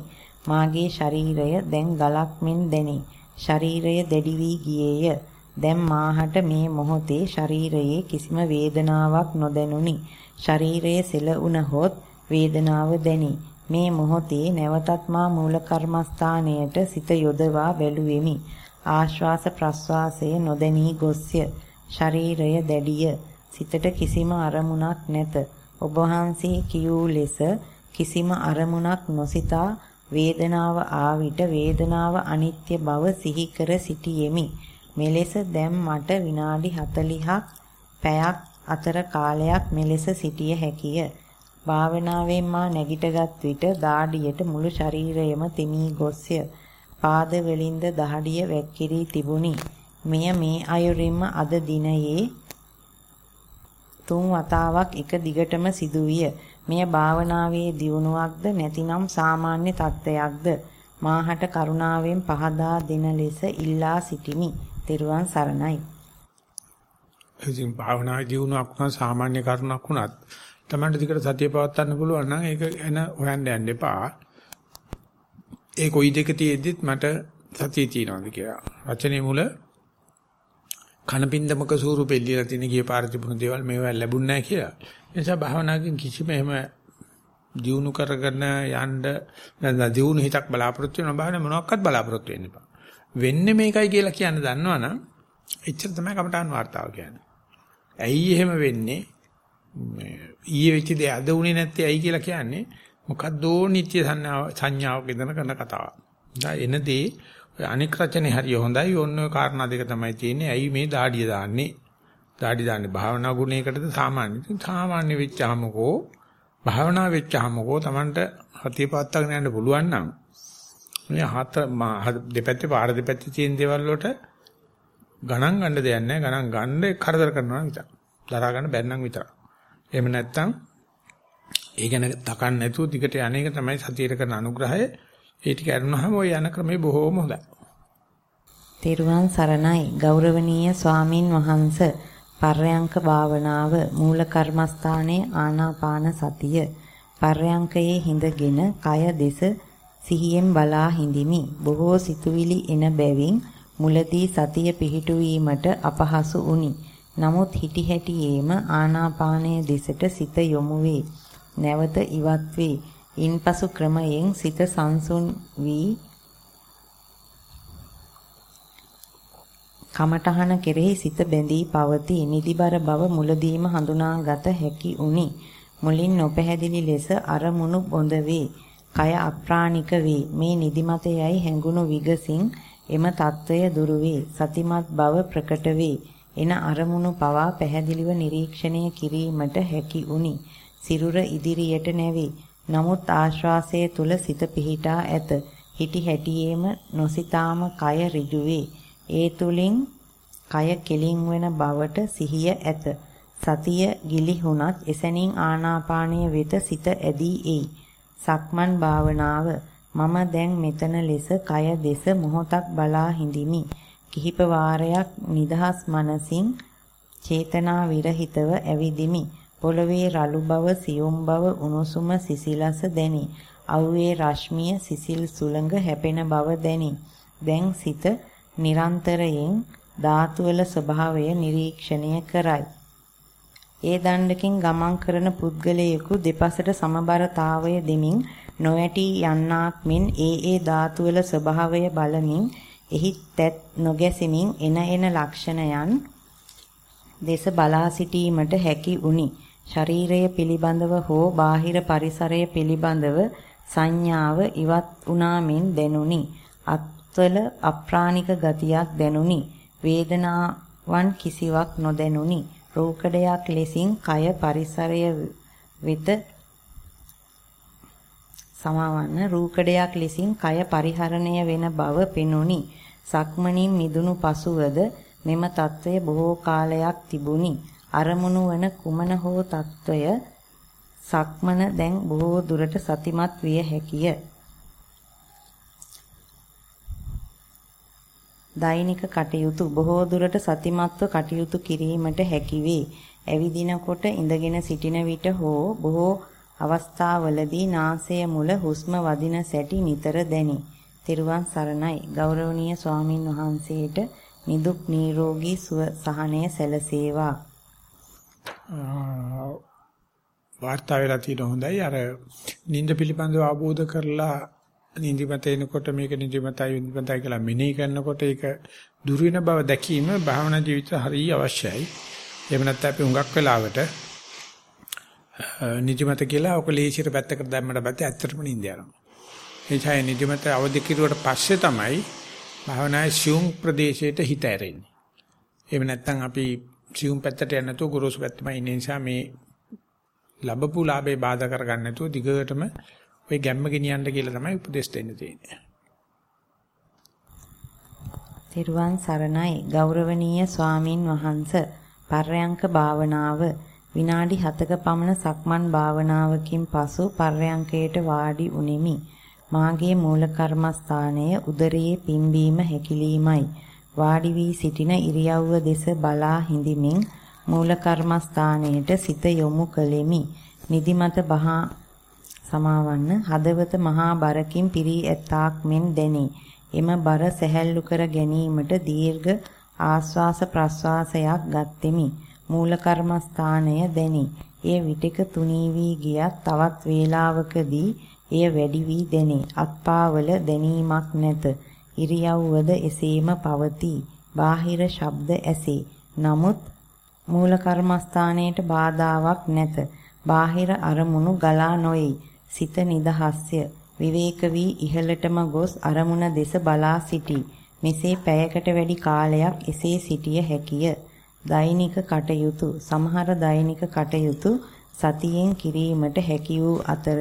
මාගේ ශරීරය දැන් ගලක් මෙන් දැනේ. ශරීරය දැඩි වී ගියේය. දැන් මාහට මේ මොහොතේ ශරීරයේ කිසිම වේදනාවක් නොදැනුනි. ශරීරයේ සෙලුණහොත් වේදනාව දැනි. මේ මොහොතේ නැවතත් මා මූල කර්මස්ථානයට සිත යොදවා බැලුවෙමි. ආශ්වාස ප්‍රශ්වාසය නොදැනී ගොස්ය. ශරීරය දැඩිය. සිතට කිසිම අරමුණක් නැත. ඔබ වහන්සේ කියූ ලෙස කිසිම අරමුණක් නොසිතා වේදනාව ආවිට වේදනාව අනිත්‍ය බව සිහි කර සිටියෙමි. මෙලෙස දැන් මට විනාඩි 40ක් පැයක් අතර කාලයක් මෙලෙස සිටිය හැකිය. භාවනාවෙන් මා නැගිටගත් විට දාඩියට මුළු ශරීරයම තෙමී ගොස්ය. පාද වලින්ද දහඩිය වැක්කිරී තිබුණි. මෙය මේ අයුරින්ම අද දිනයේ තුන් වතාවක් එක දිගටම සිදුවිය. මෙය භාවනාවේ දියුණුවක්ද නැතිනම් සාමාන්‍ය තත්ත්වයක්ද මාහට කරුණාවෙන් පහදා දෙන ලෙස ඉල්ලා සිටිමි. තෙරුවන් සරණයි. ඉතින් භාවනාවේ දියුණුවක් වුණා සාමාන්‍ය කරුණක් වුණත් තමන්ට දිකට සතිය පවත්වන්න පුළුවන් නම් ඒක එන හොයන්න යන්න එපා. ඒ කොයි දෙක තියෙද්දිත් මට සතිය තියෙනවාද කියලා. රචනයේ මුල කනපින්දමක ස්වරූපෙ එල්ලලා තියෙන ගිය පාර තිබුණු දේවල් මේවා ලැබුණ නැහැ කියලා. ඒ නිසා භාවනාවකින් කිසිම එහෙම දියුණු කරගෙන යන්න නැත්නම් දියුණු හිතක් බලාපොරොත්තු වෙන භාවනාව මොනවාක්වත් බලාපොරොත්තු වෙන්න එපා. වෙන්නේ මේකයි කියලා කියන්න දන්නවනම් එච්චර තමයි කමටහන් වார்த்தාව කියන්නේ. ඇයි එහෙම වෙන්නේ? ඊයේ වෙච්ච දේ අද උනේ නැත්තේ ඇයි කියලා කියන්නේ මොකද්ද නිත්‍ය සංඥාවක් ඉදන කරන කතාවක්. දා එනදී ඔය අනික් රචනේ හරිය හොඳයි. ඔන්න ඔය කාරණා දෙක තමයි තියෙන්නේ. ඇයි මේ දාඩිය දාන්නේ? දාඩි දාන්නේ භාවනා ගුණයකටද සාමාන්‍ය. සාමාන්‍ය වෙච්චාමකෝ භාවනා වෙච්චාමකෝ Tamanට හතිය පාත්තක් නැන්න පුළුවන් නම් මේ හත දෙපැත්තේ පාර දෙපැත්තේ තියෙන දේවල් වලට ගණන් ගන්න දෙයක් නැහැ. ගණන් ගන්න කරදර කරනවා විතර. දරා ගන්න බැන්නම් විතර. එහෙම නැත්නම් ඒ ගැන තකන්න නැතුව දිගට යන්නේක තමයි සතියේ කරන අනුග්‍රහය. ඒ ටික අරුණාම ඔය යන ක්‍රමය බොහෝම හොඳයි. තෙරුවන් සරණයි ගෞරවනීය ස්වාමින් වහන්ස පර්යංක භාවනාව මූල කර්මස්ථානයේ ආනාපාන සතිය පර්යංකයේ හිඳගෙන කය දෙස සිහියෙන් බලා හිඳිමි බොහෝ සිතුවිලි එන බැවින් මුලදී සතිය පිහිටුවීමට අපහසු වුනි නමුත් හිටි හැටියේම ආනාපානයේ දෙසට සිත යොමු වේ. නැවත ඉවත් වේ. ඉන්පසු ක්‍රමයෙන් සිත සංසුන් වී කමඨහන කෙරෙහි සිත බැඳී පවතී. නිදිබර බව මුලදීම හඳුනාගත හැකි උනි. මුලින් නොපැහැදිලි ලෙස අරමුණු බොඳ වේ. කය අප්‍රාණික වේ. මේ නිදිමත යයි හැඟුණු විගසින් එම తত্ত্বය දුරු වේ. සතිමත් බව ප්‍රකට වේ. එන අරමුණු පවා පැහැදිලිව නිරීක්ෂණය කිරීමට හැකි උනි. සිරුර ඉදිරියට නැවේ. නමුත් ආශ්වාසය තුල සිත පිහිටා ඇත. හිටි හැටියේම නොසිතාම කය ඍජු වේ. ඒ තුලින් කය කෙලින් වෙන බවට සිහිය ඇත. සතිය ගිලිහුණත් එසැනින් ආනාපානය වෙත සිත ඇදී එයි. සක්මන් භාවනාව මම දැන් මෙතන ලෙස කය දෙස මොහොතක් බලා හිඳිමි. කිහිප වාරයක් නිදහස් මනසින් චේතනා විරහිතව ඇවිදිමි. පොළවේ රළු බව, සියුම් බව, උණුසුම සිසිලස දැනි. අවුවේ රශ්මිය සිසිල් සුළඟ හැපෙන බව දැනි. දැන් සිත නිරන්තරයෙන් ධාතු වල ස්වභාවය නිරීක්ෂණය කරයි. ඒ දණ්ඩකින් ගමන් කරන පුද්ගලයෙකු දෙපසට සමබරතාවය දෙමින් නොඇටි යන්නාක් මෙන් ඒ ඒ ධාතු වල ස්වභාවය බලමින් එහි තැත් නොගැසෙමින් එන එන ලක්ෂණයන් දේශ බලා සිටීමට හැකි උනි. ශරීරය පිළිබඳව හෝ බාහිර පරිසරය පිළිබඳව සංඥාව ඉවත් උනාමින් දැනුනි. අත්වල අප්‍රාණික ගතියක් දැනුනි. වේදනාවන් කිසිවක් නොදැනුනි. රෝකඩයක් ලෙසින් කය පරිසරය වෙත සමවන්න රූකඩයක් ලෙසින් කය පරිහරණය වෙන බව පෙනුනි. සක්මණින් මිදුණු පසුවද මෙම తත්වය බොහෝ කාලයක් තිබුණි. අරමුණු වන කුමන හෝ తත්වය සක්මන දැන් බොහෝ දුරට සතිමත් විය හැකිය. දෛනික කටයුතු බොහෝ දුරට සතිමත්ව කටයුතු කිරීමට හැකි වේ. ඇවිදිනකොට ඉඳගෙන සිටින විට හෝ බොහෝ අවස්ථාවලදී නාසය මුල හුස්ම වදින සැටි නිතර දැනේ. තෙරුවන් සරණයි. ගෞරවනීය ස්වාමින් වහන්සේට නිදුක් නිරෝගී සුව සහනය සැලසේවා. වාර්තා වෙලා තියෙන හොඳයි අර නිින්ද පිළිබඳව අවබෝධ කරලා නිදිමත එනකොට මේක නිදිමතයි නිදිමතයි කියලා මෙනෙහි කරනකොට ඒක දුර වෙන බව දැකීම භාවනා ජීවිත හරිය අවශ්‍යයි. එහෙම නැත්නම් අපි හුඟක් වෙලාවට නිදිමත කියලා ඔක ලේසියට පැත්තකට දැම්මට පස්සේ ඇත්තටම නිින්ද යනවා. එනිසා නිදිමත අවදි කිරුවට පස්සේ තමයි භාවනායේ සියුම් ප්‍රදේශයට හිත ඇරෙන්නේ. එහෙම නැත්නම් අපි සියුම් පැත්තට යන්නේ නැතුව ගුරුසු පැත්තම ඉන්න නිසා මේ ලැබපු ලාභේ බාධා කරගන්න නැතුව දිගටම ඔය ගැම්ම ගෙනියන්න කියලා තමයි උපදෙස් දෙන්න තියෙන්නේ. තිරුවන් සරණයි ගෞරවනීය ස්වාමින් වහන්ස පර්යංක භාවනාව විනාඩි 7ක පමණ සක්මන් භාවනාවකින් පසු පර්යංකයට වාඩි උනිමි. මාගේ මූල කර්මස්ථානයේ උදරයේ පිම්බීම හැකිලීමයි. වාඩි වී සිටින ඉරියව්ව දෙස බලා හිඳිමින් මූල කර්මස්ථානයට සිත යොමු කළෙමි. නිදිමත බහා සමාවන්න හදවත මහා බරකින් පිරී ඇතාක් මෙන් දැනේ. එම බර සැහැල්ලු කර ගැනීමට දීර්ඝ ආස්වාස ප්‍රස්වාසයක් ගත්ෙමි. මූල කර්මස්ථානය දැනේ. එය විටක තුනී වී ගියත් තවත් වේලාවකදී එය වැඩි වී දැනේ. අත්පාවල දැනීමක් නැත. ඉරියව්වද එසේම පවතී. බාහිර ශබ්ද ඇසේ. නමුත් මූල කර්මස්ථානයට බාධාවක් නැත. බාහිර අරමුණු ගලා නොයි. සිත නිදහස්ය. විවේක වී ඉහළටම ගොස් අරමුණ දෙස බලා සිටී. මෙසේ පැයකට වැඩි කාලයක් එසේ සිටිය හැකිය. දෛනික කටයුතු සමහර දෛනික කටයුතු සතියෙන් කිරීමට හැකි වූ අතර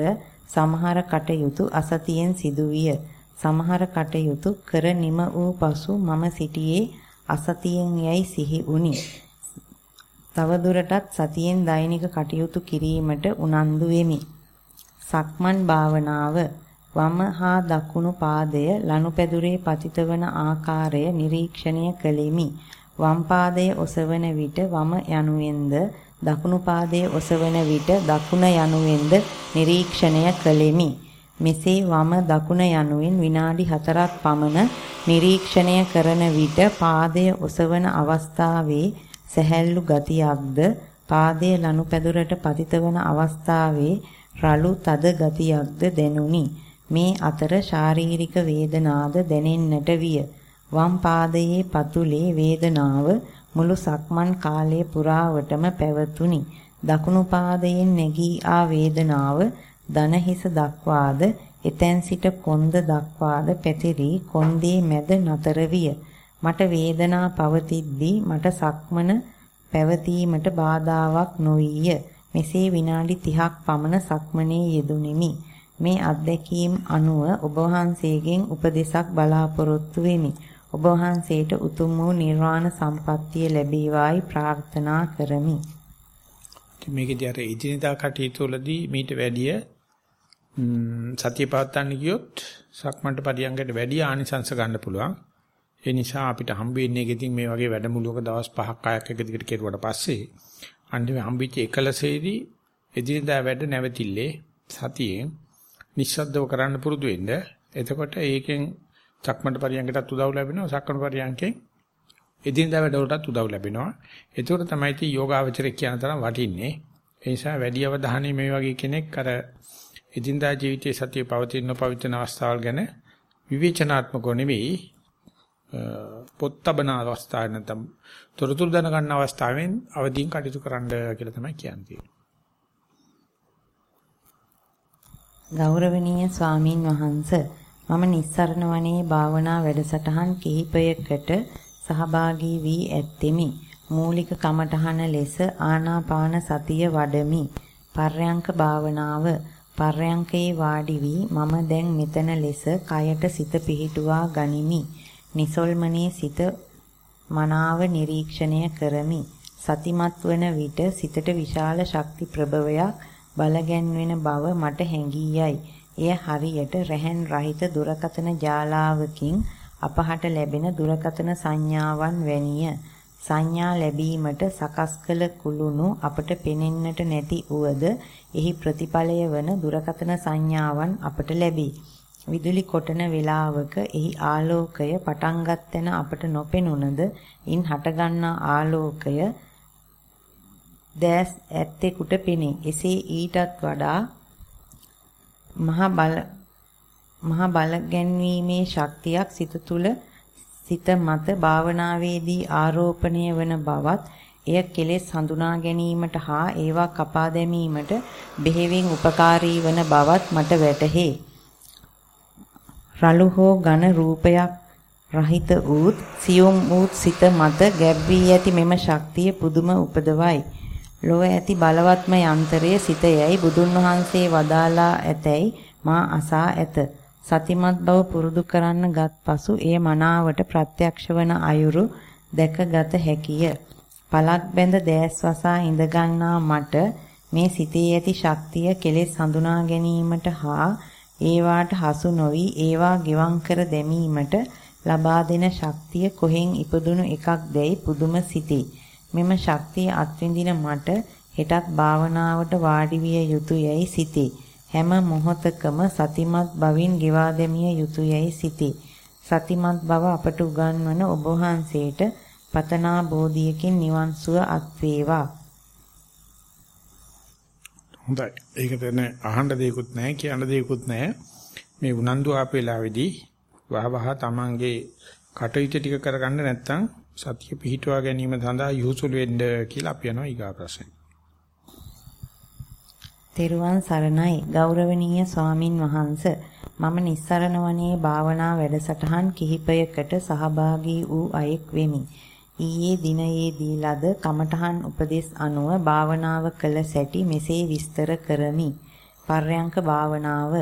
සමහර කටයුතු අසතියෙන් සිදුවිය. සමහර කටයුතු කර නිම වූ පසු මම සිටියේ අසතියෙන් යයි සිහි වුනි. තවදුරටත් සතියෙන් දෛනික කටයුතු කිරීමට උනන්දු වෙමි. සක්මන් භාවනාව වම හා දකුණු පාදය ලනුපැදුරේ පතිතවන ආකාරය නිරීක්ෂණය කළෙමි. වම් පාදයේ ඔසවන විට වම යනුවෙන්ද දකුණු පාදයේ ඔසවන විට දකුණ යනුවෙන්ද නිරීක්ෂණය කළෙමි. මෙසේ වම දකුණ යනුවෙන් විනාඩි 4ක් පමණ නිරීක්ෂණය කරන විට පාදයේ ඔසවන අවස්ථාවේ සැහැල්ලු ගතියක්ද පාදයේ ලනුපැදුරට පතිතවන අවස්ථාවේ රළු තද ගතියක්ද දැනුනි. මේ අතර ශාරීරික වේදනාද දැනෙන්නට විය. වම් පාදයේ පතුලේ වේදනාව මුළු සක්මන් කාලය පුරාවටම පැවතුනි. දකුණු පාදයෙන් නැගී ආ වේදනාව දන හිස දක්වාද එතෙන් සිට කොන්ද දක්වාද පැතිරී කොන්දේ මැද නතර විය. මට වේදනා පවතිද්දී මට සක්මන පැවතීමට බාධාාවක් නොවිය. මෙසේ විනාඩි 30ක් පමණ සක්මනේ යෙදුණෙමි. මේ අත්දැකීම් අනුව ඔබ වහන්සේගෙන් උපදෙසක් බලාපොරොත්තු වෙමි. ඔබ වහන්සේට උතුම් වූ නිර්වාණ සම්පත්තිය ලැබේවායි ප්‍රාර්ථනා කරමි. මේකදී අර ඉදිනදා කටයුතු වලදී මීට වැඩිය සතිය පවත්වන්න ගියොත් සක්මන්ට පරියංගයට වැඩි ආනිසංස ගන්න පුළුවන්. ඒ නිසා අපිට හම්බ වෙන්නේ ඉතින් මේ වගේ වැඩමුළුවක දවස් 5ක් 6ක් එක දිගට කෙරුවට පස්සේ අන්තිමේ හම්බෙච්ච එකලසේදී එදිනදා වැඩ නැවතිල්ලේ සතියෙන් නිස්සද්දව කරන්න පුරුදු වෙන්න. එතකොට ඒකෙන් චක්මන්ට පරියන්කටත් උදව් ලැබෙනවා. සක්මන් පරියන්කෙන් එදිනදා වැඩවලටත් උදව් ලැබෙනවා. ඒතකොට තමයි ති යෝගාවචරය කියන තරම් වටින්නේ. ඒ නිසා වැඩි අවධානය මේ වගේ කෙනෙක් අර එදිනදා ජීවිතයේ සතිය පවතින පවිත්‍රන අවස්ථාවල් ගැන විවේචනාත්මකව නෙවෙයි පොත්තබන අවස්ථාවේ නැත්නම් තොරතුරු දැනගන්න අවස්ථාවෙන් අවදීන් කටයුතු කරන්න කියලා තමයි කියන්නේ. ගෞරවනීය ස්වාමින් වහන්ස මම නිස්සරණ වනයේ භාවනා වැඩසටහන් කිහිපයකට සහභාගී වී ඇත්තෙමි. මූලික කමඨහන ලෙස ආනාපාන සතිය වඩමි. පර්යංක භාවනාව පර්යංකේ වාඩි වී මම දැන් මෙතන ලෙස කයට සිත පිහිටුවා ගනිමි. නිසල්මනේ සිත මනාව නිරීක්ෂණය කරමි. සතිමත් වන විට සිතට විශාල ශක්ති ප්‍රභවයක් බලගැන්වෙන බව මට හැඟී යයි. එය හරියට රැහන් රහිත දුරකථන ජාලාවකින් අපහට ලැබෙන දුරකතන සංඥාවන් වැනිය. සංඥා ලැබීමට සකස් කළ කුළුණු අපට පෙනෙන්නට නැති උවද එහි ප්‍රතිඵලය වන දුරකතන සංඥාවන් අපට ලැබේ. විදුලි කොටන වේලාවක එහි ආලෝකය පටන්ගත් තැන අපට නොපෙනුනද ඉන් හටගන්නා ආලෝකය දැස් ඇත්තෙකුට පෙනේ. එසේ ඊටත් වඩා මහ බල මහ බල ගැන්වීමේ ශක්තියක් සිත තුළ සිත මත භාවනාවේදී ආරෝපණය වන බවත් එය කෙලෙස් හඳුනා ගැනීමට හා ඒවා කපා දැමීමට බෙහෙවින් උපකාරී වන බවත් මට වැටහේ. රළු හෝ ඝන රූපයක් රහිත වූත් සියුම් වූත් සිත මත ගැබ් වී ඇති මෙම ශක්තිය පුදුම උපදවයි. ලොව ඇති බලවත්ම යන්ත්‍රය සිත යයි බුදුන් වහන්සේ වදාලා ඇතැයි මා අසා ඇත. සතිමත් බව පුරුදු කරන්නගත් පසු එය මනාවට ප්‍රත්‍යක්ෂ වන අයුරු දැකගත හැකිය. පලක් බැඳ දැස් වසා ඉඳගන්නා මට මේ සිතේ ඇති ශක්තිය කෙලෙස් හඳුනා ගැනීමට හා ඒවාට හසු නොවි ඒවා ගෙවම් කර දැමීමට ලබා දෙන ශක්තිය කොහෙන් ඉපදුණු එකක් දැයි පුදුම සිතේ. මෙම ශක්තිය අත්විඳින මට හෙටත් භාවනාවට වාඩි විය යුතුයයි සිතේ. හැම මොහොතකම සතිමත් බවින් ගෙවා දැමිය යුතුයයි සිතේ. සතිමත් බව අපට උගන්වන ඔබ වහන්සේට පතනා බෝධියකින් නිවන් සුව අත් වේවා. හොඳයි. ඒක දැන අහන්න දෙයක්වත් නැහැ, කියන්න දෙයක්වත් නැහැ. මේ උනන්දු ආපෙලාවේදී වහවහ තමන්ගේ කටයුතු ටික කරගන්න නැත්නම් සතිය පිහිටුවා ගැනීම සඳහා යොසුල් වෙන්න කියලා අපි යනවා ඊගා ප්‍රශ්නේ. තෙරුවන් සරණයි ගෞරවනීය ස්වාමින් වහන්ස මම නිස්සරණ වනයේ භාවනා වැඩසටහන් කිහිපයකට සහභාගී වූ අයෙක් වෙමි. ඊයේ දිනයේදී ලද කමඨහන් උපදෙස් අනුව භාවනාව කළ සැටි මෙසේ විස්තර කරමි. පර්යංක භාවනාව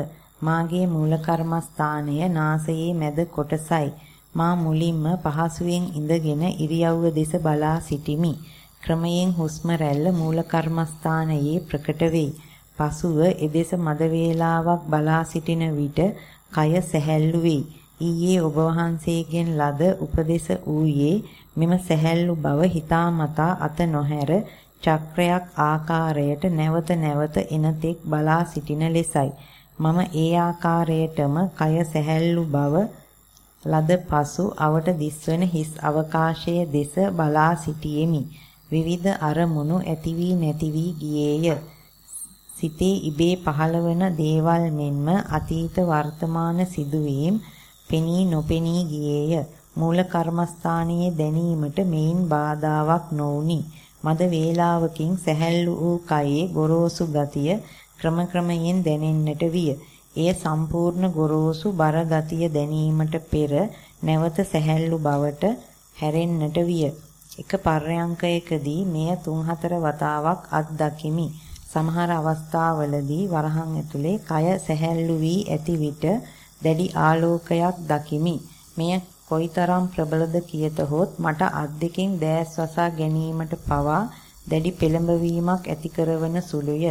මාගේ මූල කර්මස්ථානය නාසයේ මැද කොටසයි. මා මුලින්ම පහසුවෙන් ඉඳගෙන ඉරියව්ව දෙස බලා සිටිමි. ක්‍රමයෙන් හුස්ම රැල්ල මූල කර්මස්ථානයේ ප්‍රකට වෙයි. පසුව එදෙස මද වේලාවක් බලා සිටින විට කය සැහැල්ලු වෙයි. ඊයේ ඔබ වහන්සේගෙන් ලද උපදේශ ඌයේ මෙම සැහැල්ලු බව හිතාමතා අත නොහැර චක්‍රයක් ආකාරයට නැවත නැවත එනතෙක් බලා සිටින ලෙසයි. මම ඒ ආකාරයටම කය සැහැල්ලු බව ලද පසු අවට දිස්වන හිස් අවකාශයේ දෙස බලා සිටියෙමි. විවිධ අරමුණු ඇති වී නැති වී ගියේය. සිතේ ඉබේ පහළවන දේවල් මෙන්ම අතීත වර්තමාන සිදුවීම් පෙනී නොපෙනී ගියේය. මූල කර්මස්ථානයේ දැනීමට මෙයින් බාධාවක් නොඋනි. මද වේලාවකින් සැහැල්ලු වූ කයේ ගොරෝසු ගතිය ක්‍රමක්‍රමයෙන් දැනෙන්නට විය. එය සම්පූර්ණ ගොරෝසු බර ගතිය දැනීමට පෙර නැවත සැහැල්ලු බවට හැරෙන්නට විය. එක පර්යංකයකදී මෙය 3-4 වතාවක් අත්දකිමි. සමහර අවස්ථාවලදී වරහන් ඇතුලේ කය සැහැල්ලු වී ඇති විට දැඩි ආලෝකයක් දකිමි. මෙය කොයිතරම් ප්‍රබලද කියතහොත් මට අත් දෙකෙන් දෑස් වසා ගැනීමට පවා දැඩි පෙළඹවීමක් ඇති කරවන සුළුය.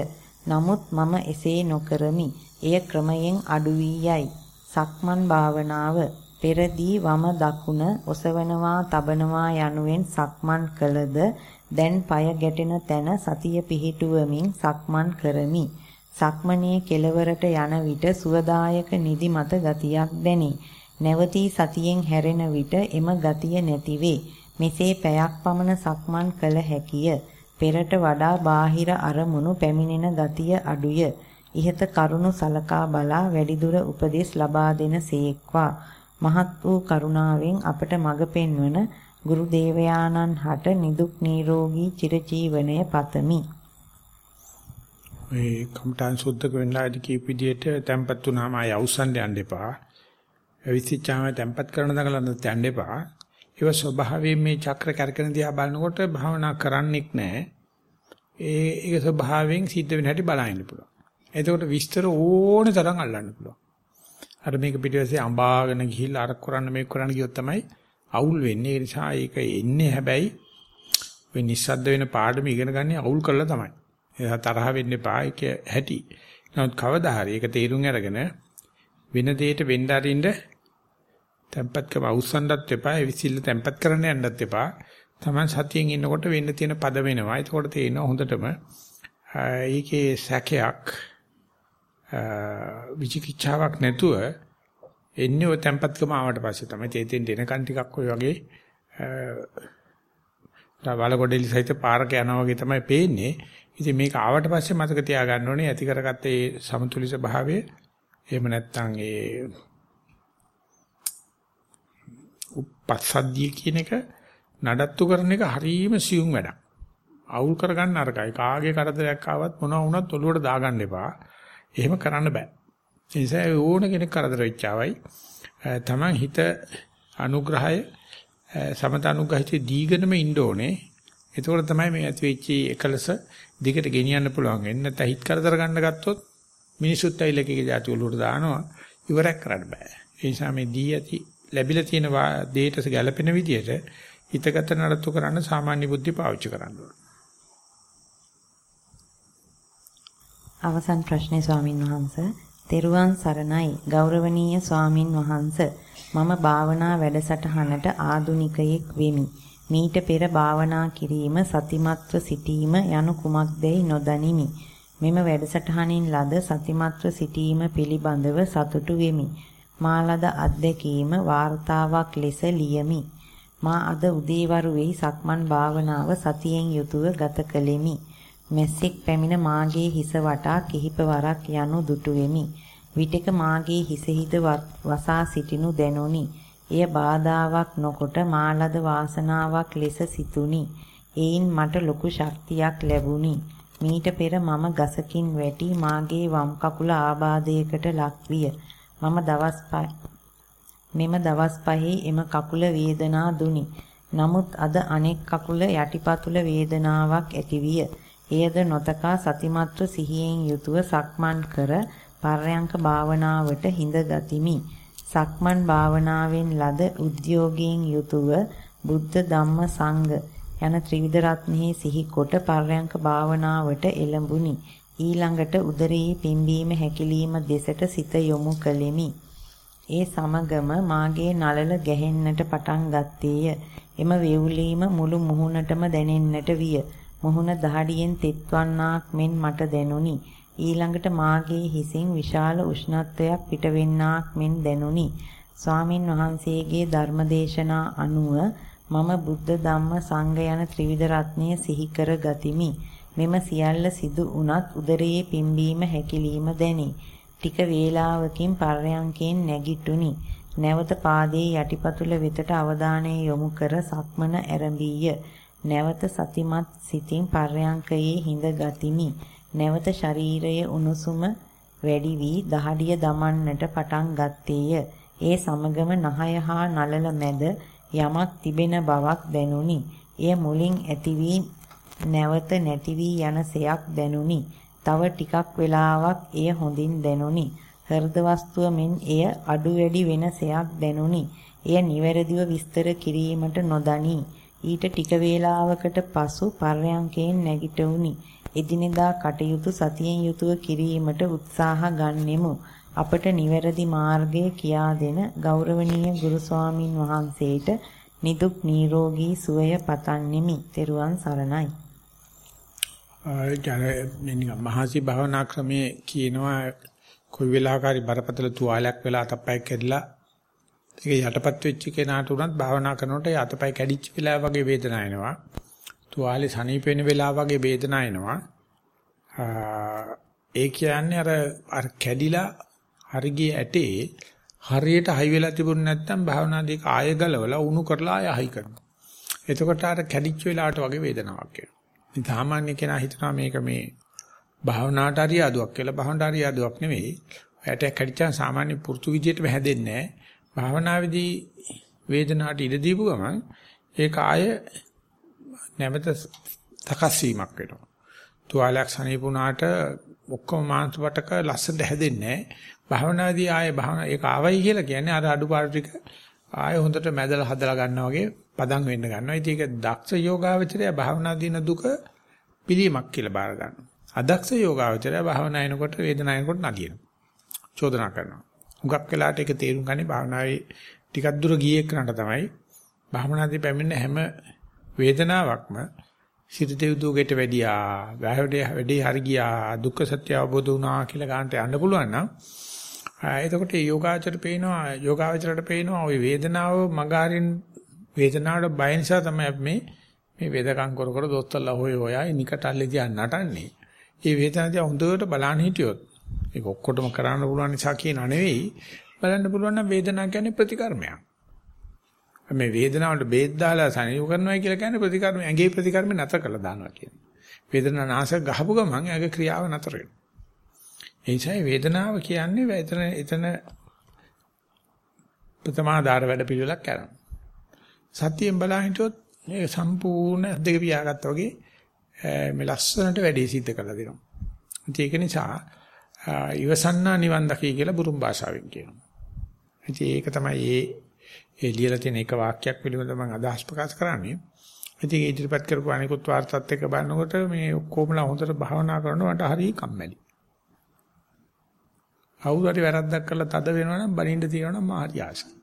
නමුත් මම එසේ නොකරමි. එය ක්‍රමයෙන් අඩු වී යයි. සක්මන් භාවනාව පෙරදී වම දකුණ ඔසවනවා තබනවා යනුවෙන් සක්මන් කළද දැන් পায় ගැටෙන තැන සතිය පිහිටුවමින් සක්මන් කරමි. සක්මනේ කෙලවරට යන විට සුවදායක නිදිමත ගතියක් දැනේ. නැවතී සතියෙන් හැරෙන විට එම ගතිය නැතිවේ. මෙසේ පැයක් පමණ සක්මන් කළ හැකිය. පෙරට වඩා බාහිර අරමුණු පැමිණෙන ගතිය අඩුය. ইহත කරුණු සලකා බලා වැඩිදුර උපදෙස් ලබා දෙන සේක්වා. මහත් වූ කරුණාවෙන් අපට මඟ පෙන්වන ගුරු දේවයානන් හට නිදුක් නිරෝගී චිරජීවනය පතමි. ඒ කම්ටාන් සුද්ධක වෙනලාදී කීප විදියට තැම්පත් වුණාම ආය අවසන් යන්න එපා. විසිච්චාම තැම්පත් කරන දඟලන්න යන්න එපා. ඒව ස්වභාවයෙන් මේ චක්‍ර කරකන දිහා බලනකොට භාවනා කරන්නෙක් නැහැ. ඒ ඒක ස්වභාවයෙන් සිද්ධ වෙන හැටි බලන්න පුළුවන්. එතකොට විස්තර ඕන තරම් අල්ලන්න පුළුවන්. අර මේක පිටිපස්සේ අඹාගෙන ගිහිල්ලා අර කරන්න මේක කරන්න ගියොත් තමයි අවුල් වෙන්නේ. ඒ නිසා ඒක එන්නේ හැබැයි ඔය නිස්සද්ද වෙන පාඩම ඉගෙන ගන්න අවුල් කරලා තමයි. ඒ තරහ වෙන්න එපා. ඒක ඇති. නමුත් කවදා හරි ඒක තේරුම් අරගෙන වෙන දෙයකට වෙන්න අරින්න tempatකම අවුස්සන්නත් එපා. විසිල්ල tempat කරන්න යන්නත් එපා. Taman සතියෙන් ඉන්නකොට වෙන්න තියෙන පද වෙනවා. එතකොට තේරෙනවා හොඳටම ඒකේ සැකයක් විචිකිච්ඡාවක් නැතුව එන්නේ ඔය tempatකම ආවට පස්සේ තමයි තේතෙන් දෙනකන් ටිකක් ඔය වගේ වලගොඩලි සහිත පාරක යනවා වගේ තමයි පේන්නේ. ඉතින් මේක ආවට පස්සේ මතක තියාගන්න ඕනේ ඇති කරගත්ත ඒ සමතුලිත භාවය එහෙම නැත්නම් ඒ උපස්සද්ධිය කියන එක නඩත්තු කරන එක හරීම සියුම් වැඩක්. අවුල් කරගන්න අරකයි. කාගේ කරදරයක් ආවත් මොනවා වුණත් ඔලුවට දාගන්න එපා. එහෙම කරන්න බෑ. ඒ නිසා ඕන කෙනෙක් කරදර වෙච්චාවයි. තමන් හිත අනුග්‍රහය සමත අනුග්‍රහිත දීගෙනම ඉන්න ඕනේ. එතකොට තමයි මේ ඇති වෙච්ච එකලස දිගට ගෙනියන්න පුළුවන් වෙන්නේ. නැත්නම් හිත කරදර ගන්න ගත්තොත් මිනිසුත් ඇවිල්ලා කීක જાති ඔලුවට දානවා. ඉවරයක් කරන්න බෑ. ඒ නිසා මේ දී ඇති ලැබිලා තියෙන දේට ගැළපෙන විදිහට හිතගත නඩත්තු කරන්න සාමාන්‍ය බුද්ධි පාවිච්චි කරන්න ඕනේ. අවසන් ප්‍රශ්නේ ස්වාමින් වහන්සේ තෙරුවන් සරණයි ගෞරවනීය ස්වාමින් වහන්සේ මම භාවනා වැඩසටහනට ආදුනිකයෙක් වෙමි. මීට පෙර භාවනා කිරීම සතිමත්ව සිටීම යනු කුමක්දැයි නොදනිමි. මෙම වැඩසටහනින් ලද සතිමත්ව සිටීම පිළිබඳව සතුටු වෙමි. මා ලද අත්දැකීම වාර්තාවක් ලෙස ලියමි. මා අද උදේවරුේ සක්මන් භාවනාව සතියෙන් යුතුව ගත කළෙමි. මෙස්සෙක් පැමිණ මාගේ හිස වටා කිහිප වරක් යනු දුටු වෙමි. විටක මාගේ හිසෙහිද වසා සිටිනු දැනුනි. එය බාධාවක් නොකොට මාලද වාසනාවක් ලෙස සිතුනි. එයින් මට ලොකු ශක්තියක් ලැබුණි. මීට පෙර මම ගසකින් වැටි මාගේ වම් කකුල ආබාධයකට ලක්විය. මම දවස් මෙම දවස් පහේ එම කකුල වේදනා දුනි. නමුත් අද අනෙක් කකුල යටිපතුල වේදනාවක් ඇතිවිය. එයද නොතකා සතිමත්ව සිහියෙන් යුතුව සක්මන් කර පර්යංක භාවනාවට හිඳ ගතිමි. සක්මන් භාවනාවෙන් ලද උද්‍යෝගයෙන් යුතුව බුද්ධ ධම්ම සංඝ යන ත්‍රිවිධ රත්නෙහි සිහි කොට පර්යංක භාවනාවට එළඹුනි. ඊළඟට උදරයේ පිම්බීම හැකිලිම දෙසට සිත යොමු කළෙමි. ඒ සමගම මාගේ නළල ගැහෙන්නට පටන් ගත්තේය. එම වේවුලීම මුළු මුහුණටම දැනෙන්නට විය. මුහුණ දහඩියෙන් තෙත්වන්නාක් මෙන් මට දැනුනි. ඊළඟට මාගේ හිසින් විශාල උෂ්ණත්වයක් පිටවෙන්නාක් මෙන් දැනුනි. ස්වාමින් වහන්සේගේ ධර්මදේශනා අනුව මම බුද්ධ ධම්ම සංඝ යන ත්‍රිවිධ රත්නය සිහි කර ගතිමි. මෙම සියල්ල සිදු වුණත් උදරයේ පිම්බීම හැකිලිම දැනේ. ටික වේලාවකින් පර්යංකයෙන් නැගිටුනි. නැවත පාදයේ යටිපතුල වෙතට අවධානය යොමු කර සක්මන ඇරඹීය. නැවත සතිමත් සිතින් පර්යංකයේ හිඳ ගතිමි. නැවත ශරීරයේ උණුසුම වැඩි වී දහඩිය දමන්නට පටන් ගත්තේය. ඒ සමගම නහය හා නළල මැද යමක් තිබෙන බවක් දැනුනි. එය මුලින් ඇති වී නැවත නැති වී යන සයක් දැනුනි. තව ටිකක් වෙලාවක් එය හොඳින් දැනුනි. හෘද වස්තුව මෙන් එය අඩු වැඩි වෙන සයක් දැනුනි. එය නිවැරදිව විස්තර කිරීමට නොදනී. ඊට ටික වේලාවකට පසු පර්යංකයෙන් නැගිටුනි. එදිනෙදා කටයුතු සතියෙන් යුතුව කිරීමට උත්සාහ ගන්නෙමු. අපට නිවැරදි මාර්ගය කියා දෙන ගෞරවනීය ගුරු ස්වාමින් වහන්සේට නිදුක් නිරෝගී සුවය පතන්නෙමි. ත්වන් සරණයි. අය මහසි භාවනා ක්‍රමයේ කියනවා කොයි වෙලාවකරි බරපතල තුවාලයක් වෙලා අතපය කැඩිලා ඒක යටපත් වෙච්ච කෙනාට උනත් භාවනා කරනකොට ඒ අතපය කැඩිච්ච වෙලාව වගේ වේදනාවක් එනවා. තුවාලේ සනීප වෙන වෙලාව වගේ වේදනාවක් එනවා. ඒ කියන්නේ අර අර කැඩිලා හරිගේ ඇටේ හරියට හයි වෙලා තිබුණ නැත්නම් භාවනාදී ආය ගලවලා උණු කරලා ආය හයි කරනවා. එතකොට අර කැඩිච්ච වෙලාවට වගේ වේදනාවක් එනවා. ඉතින් සාමාන්‍ය කෙනා හිතනවා මේක මේ භාවනාවට හරියාදුවක් කියලා භාවනාවට හරියාදුවක් නෙවෙයි. ඇටයක් කැඩිච්චා සාමාන්‍ය පුරුදු විදියට හැදෙන්නේ නැහැ. භාවනාවේදී වේදනාවට ඉඩ දීපු ගමන් ඒක ආය නැවත සකස් වීමක් වෙනවා. තුවාලයක් සනීපුණාට ඔක්කොම මාංශ පටක ලස්සනට හැදෙන්නේ නැහැ. භාවනාදී ආයේ භාවනා ඒක ආවයි කියලා කියන්නේ අර අඩුපාඩු ටික ආයේ හොඳට මැදලා හදලා ගන්නවා වගේ පදම් වෙන්න ගන්නවා. ඉතින් ඒක දක්ෂ යෝගාවචරය භාවනාදීන දුක පිළියමක් කියලා බාර ගන්නවා. අදක්ෂ යෝගාවචරය භාවනා එනකොට වේදනාව එනකොට නලියනවා. චෝදනා කරනවා. හුඟක් වෙලාට ඒක තේරුම් ගන්නේ භාවනාවේ ටිකක් දුර ගියේ කරන්න තමයි භාවනාදී පැමිණෙන හැම වේදනාවක්ම සිත දෙව්දුවකට වැඩියා වැහවැඩේ වැඩේ හරි ගියා දුක්ඛ සත්‍ය අවබෝධ වුණා කියලා ගන්නට යන්න පුළුවන් නම් එතකොට යෝගාචර පේනවා යෝගාචරයට පේනවා ওই වේදනාව මගහරින් වේදනාවට බය නිසා තමයි මේ මේ වේදකම් කර කර දොස්තරලා හොය හොයා නිකටල්ලේ දිහා නටන්නේ. ඒ වේදනාව දිහා හොඳට බලන්න හිටියොත් ඒක ඔක්කොටම කරන්න පුළුවන් නිසා කියන නෙවෙයි බලන්න පුළුවන් නම් වේදනාව කියන්නේ ප්‍රතිකර්මයක්. මේ වේදනාවට බේත් දාලා සනීප කරනවා කියලා කියන්නේ ප්‍රතිකර්ම ඇඟේ ප්‍රතිකර්ම නැතර කළා දානවා කියන්නේ. වේදනාව නාශක ගහපු ගමන් ඇඟ ක්‍රියාව නැතර වෙනවා. ඒ නිසා වේදනාව කියන්නේ එතන එතන ප්‍රථමාදාර වැඩ පිළිවෙලක් කරනවා. සතියෙන් බලා හිටියොත් මේ සම්පූර්ණ දෙක පියාගත්තා වගේ මේ ලස්සනට වැඩේ සිද්ධ කරලා දෙනවා. ඒක නිසා ඉවසන්නා නිවන් දකි කියලා බුරුම් භාෂාවෙන් කියනවා. ඉතින් ඒක තමයි ඒ ඒ ලියලා තියෙන එක වාක්‍යයක් පිළිබඳව මම අදහස් ප්‍රකාශ කරන්නේ. ඉතින් ඉදිරිපත් කරපු අනිකුත් වාර්තාත් එක්ක බලනකොට මේ ඔක්කොමලා හොඳට භාවනා කරනකොට මට හරිය කම්මැලි. අවුරුරි වැරද්දක් කරලා තද වෙනවා නම් බනින්න තියෙනවා නම් මා හරි ආසයි.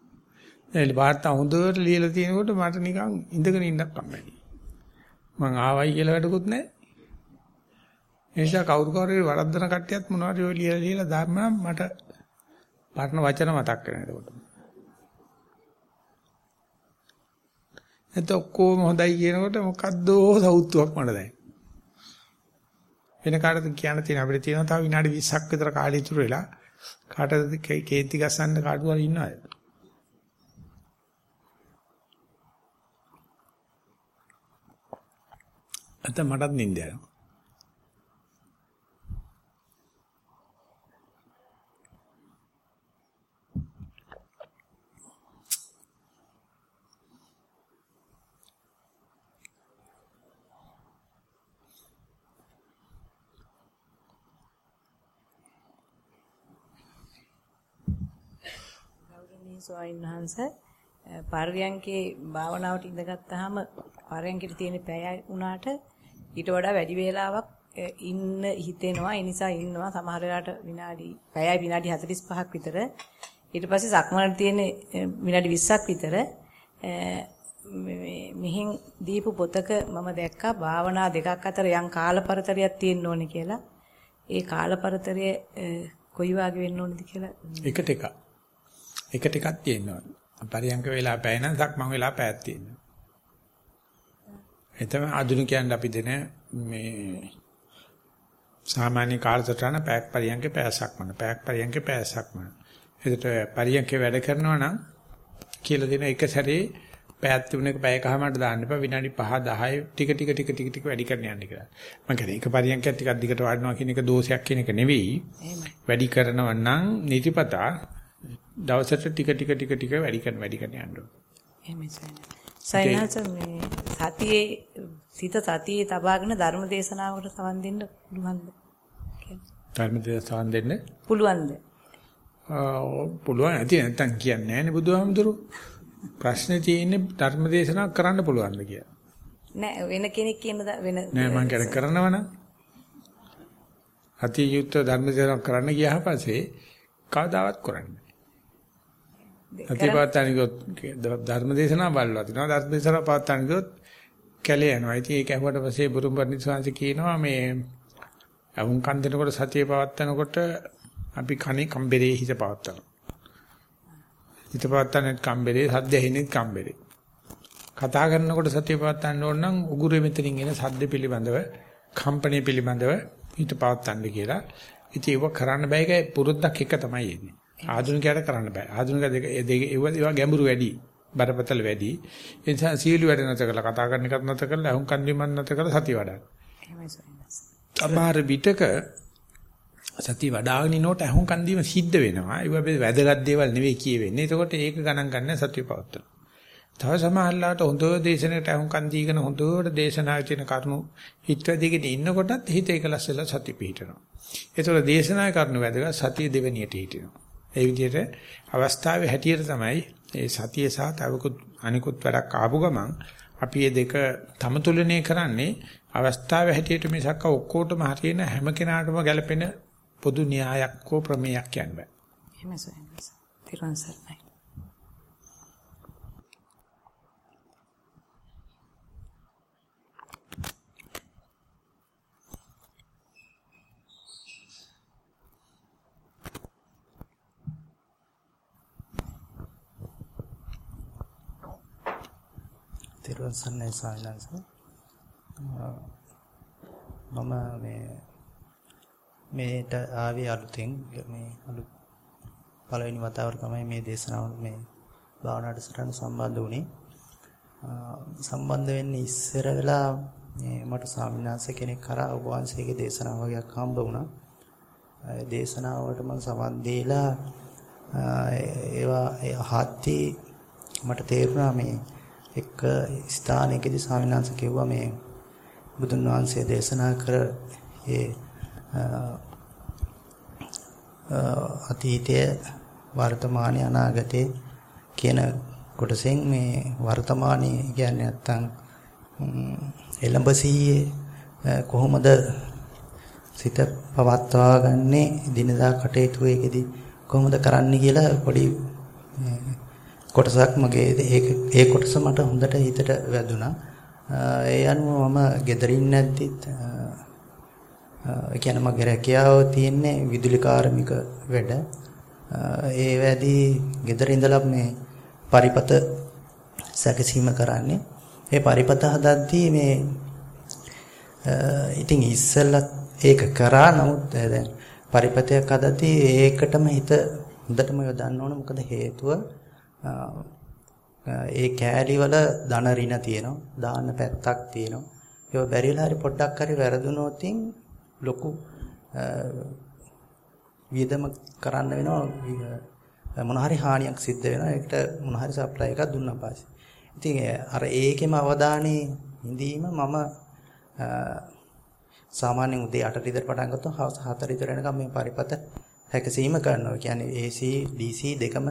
ඒ වාර්තා හොඳට ලියලා තියෙනකොට මට නිකන් ඉඳගෙන ඉන්නත් කම්මැලි. මං ආවයි කියලා වැඩකුත් නැහැ. ඒ නිසා කවුරු කවුරු වරද්දන කට්ටියත් මොනවද ඔය ලියලා ලියලා දාන්නම් මට පරණ වචන මතක් වෙනවා එතකොට. එතකොට ඔක්කොම හොඳයි කියනකොට මොකද්දෝ සෞතුවක් මට දැනෙනවා. වෙන කාටද කියන්න තියෙන අපිට තියෙනවා තව විනාඩි 20ක් විතර කාලය ඉතුරු වෙලා කාටද කේන්ති ගස්සන්න කාටුවල ඉන්නවද? අත මටත් නිින්ද යනවා. ගෞරවනීය ස්වාමීන් වහන්සේ පර්යංකේ භාවනාවට ඉඳගත්තාම පර්යංකෙට තියෙන පැය උනාට ඊට වඩා වැඩි වේලාවක් ඉන්න හිතෙනවා. ඒ නිසා ඉන්නවා සමහර වෙලාවට විනාඩි පැයයි විනාඩි 45ක් විතර. ඊට පස්සේ සක්මනට තියෙන විනාඩි 20ක් විතර මෙහින් දීපු පොතක මම දැක්කා භාවනා දෙකක් අතර යම් කාලපරතරයක් තියෙන්න ඕනේ කියලා. ඒ කාලපරතරය කොයි වගේ වෙන්න ඕනේද කියලා එකට එක. එකට එකක් තියෙනවා. පරියංක වෙලා පැය නම් සක්මන් වෙලා පැයක් තියෙනවා. එතම ආධුනිකයන් අපි දෙන මේ සාමාන්‍ය කාලසටහන පැයක් පරියන්කේ පැයසක් මන පැයක් පරියන්කේ පැයසක් මන. එතකොට පරියන්කේ වැඩ කරනවා නම් කියලා දෙන එක සැරේ පැයක් තුන එක පැයකමාරට දාන්න එපා විනාඩි 5 10 ටික ටික ටික ටික ටික වැඩි කරන්න යන්න කියලා. මම කියන්නේ එක පරියන්කයක් ටිකක් දිගට වඩනවා කියන එක දෝෂයක් කියන එක නෙවෙයි. වැඩි කරනවා නම් නිතිපතා දවසට ටික ටික ටික ටික වැඩි කරන වැඩි කරන යන්න ඕනේ. එහෙමයි සයනස මේ සතියේ සිත සතියේ තබාගෙන ධර්ම දේශනාවකට සවන් දෙන්න පුළුවන්ද ධර්ම දේශනාවන් දෙන්න? පුළුවන්ද? පුළුවන්. ඇති නැත්තම් කියන්නේ නැහැ නේ බුදුහාමුදුරු. ප්‍රශ්නේ තියෙන්නේ ධර්ම දේශනාවක් කරන්න පුළුවන්ද කියලා. නෑ වෙන කෙනෙක් කියන වෙන නෑ මම කියන කරනවනම් අතියුත් ධර්ම දේශනාවක් කරන්න ගියාම පස්සේ කවදාවත් කරන්නේ අතිපවත්තන ගියොත් ධර්ම දේශනා බලලා තිනවා ධර්ම දේශනා පවත්තන ගියොත් කැලේ යනවා. ඉතින් ඒක ඇහුවට පස්සේ බුරුම්බර්ණි ස්වාමීන් කියනවා මේ අවුන් කන් දෙනකොට සතිය පවත්තනකොට අපි කනේ කම්බරේ හිත පවත්තනවා. හිත පවත්තන කම්බරේ සද්ද ඇහෙනෙත් කම්බරේ. කතා කරනකොට සතිය පවත්තන්න ඕන නම් උගුරේ මෙතනින් එන සද්ද පිළිබඳව කම්පණය පිළිබඳව හිත පවත්තන්න කියලා. ඉතින් ඒක කරන්න බෑ ඒක පුරුද්දක් එක තමයි එන්නේ. ආධුනිකයට කරන්න බෑ. ආධුනික දෙක දෙක ඒවා ගැඹුරු වැඩි. බරපතල වැඩි. ඒ නිසා සීළු වැඩ නැත කරලා කතා කරන එකත් නැත කරලා අහුන් කන්දිමන් නැත කරලා සතිය වඩන්න. අමාර විතක සතිය වඩාගෙන ඉනකොට අහුන් කන්දීම සිද්ධ වෙනවා. ඒ වගේ වැදගත් දේවල් නෙවෙයි කියවෙන්නේ. එතකොට ඒක ගණන් ගන්න සතිය පවත්තන. තව සමහරලාට හොඳ දේශනකට අහුන් කන්දීගෙන හොඳට දේශනා කියන කරුණු හිතවදිගෙන ඉන්නකොටත් හිත එකලස් වෙලා සතිය පිහිටනවා. ඒතකොට දේශනා කරන වැදගත් සතිය දෙවෙනියට හිටිනවා. ඒ විදිහට අවස්ථාවේ හැටියට තමයි ඒ සතිය සහ තවකුත් අනිකුත් වැඩක් ආපු ගමන් අපි මේ දෙක තමතුලනය කරන්නේ. අවස්ථාවේ හැටියට මිසක් ඔක්කොටම හරියන හැම කෙනාටම ගැලපෙන පොදු න්‍යායක් හෝ ප්‍රමේයක් කියන්න බෑ. එහෙමයි සයනස තිරුවන් සරණයි. තෙරුවන් සරණයි සායනස. මම මේ මේට ආවේ අලුතෙන් මේ අලුත් පළවෙනි වතාවට තමයි මේ දේශනාව මේ භාවනාවට සටහන සම්බන්ධ වුණේ. සම්බන්ධ වෙන්නේ ඉස්සර වෙලා මේ මට ස්වාමීන් කෙනෙක් කරා ඔබ වහන්සේගේ දේශනාව වගේක් හම්බ වුණා. ඒ දේශනාවට මම සමන් දීලා ඒවා හත්ති මට තේරුණා මේ එක ස්ථානයකදී ස්වාමීන් වහන්සේ කිව්වා මේ බුදුන් වහන්සේ දේශනා කර ඒ අතීතයේ වර්තමානයේ අනාගතයේ කියන කොටසෙන් මේ වර්තමානයේ කියන්නේ නැත්තම් එළඹ සිහියේ කොහොමද සිත පවත්වා ගන්නේ දිනදා කටයුතු එකේදී කොහොමද කරන්න කියලා පොඩි කොටසක් මගේ ඒක ඒ කොටස මට හොඳට හිතට වැදුනා. ඒ අනුව මම ගෙදරින් නැද්දිත් ඒ කියන්නේ මගේ රැකියාව තියෙන්නේ විදුලි කාර්මික වැඩ. ඒ වැඩි ගෙදර ඉඳලා මේ පරිපත සැකසීම කරන්නේ. මේ පරිපත හදද්දී මේ ඉතින් ඉස්සෙල්ලත් ඒක කරා නමුත් දැන් පරිපතයක් හදද්දී ඒකටම හිත හොඳටම යොදන්න ඕන මොකද හේතුව ඒ කෑලි වල ධන ඍණ තියෙනවා දාන්න පැත්තක් තියෙනවා. ඒක බැරිලා හරි පොඩ්ඩක් හරි වැරදුනොත් ලොකු වියදම කරන්න වෙනවා. මොන හරි හානියක් සිද්ධ වෙනවා. ඒකට මොන හරි සප්ලයි එකක් දුන්නා පස්සේ. ඉතින් අර ඒකෙම අවධානයේ ඉඳීම මම සාමාන්‍යයෙන් උදේ 8ට ඉඳලා පටන් ගත්තොත් හවස 4 ඉඳලා එනකම් මේ පරිපත හැකසීම කරනවා. කියන්නේ AC DC දෙකම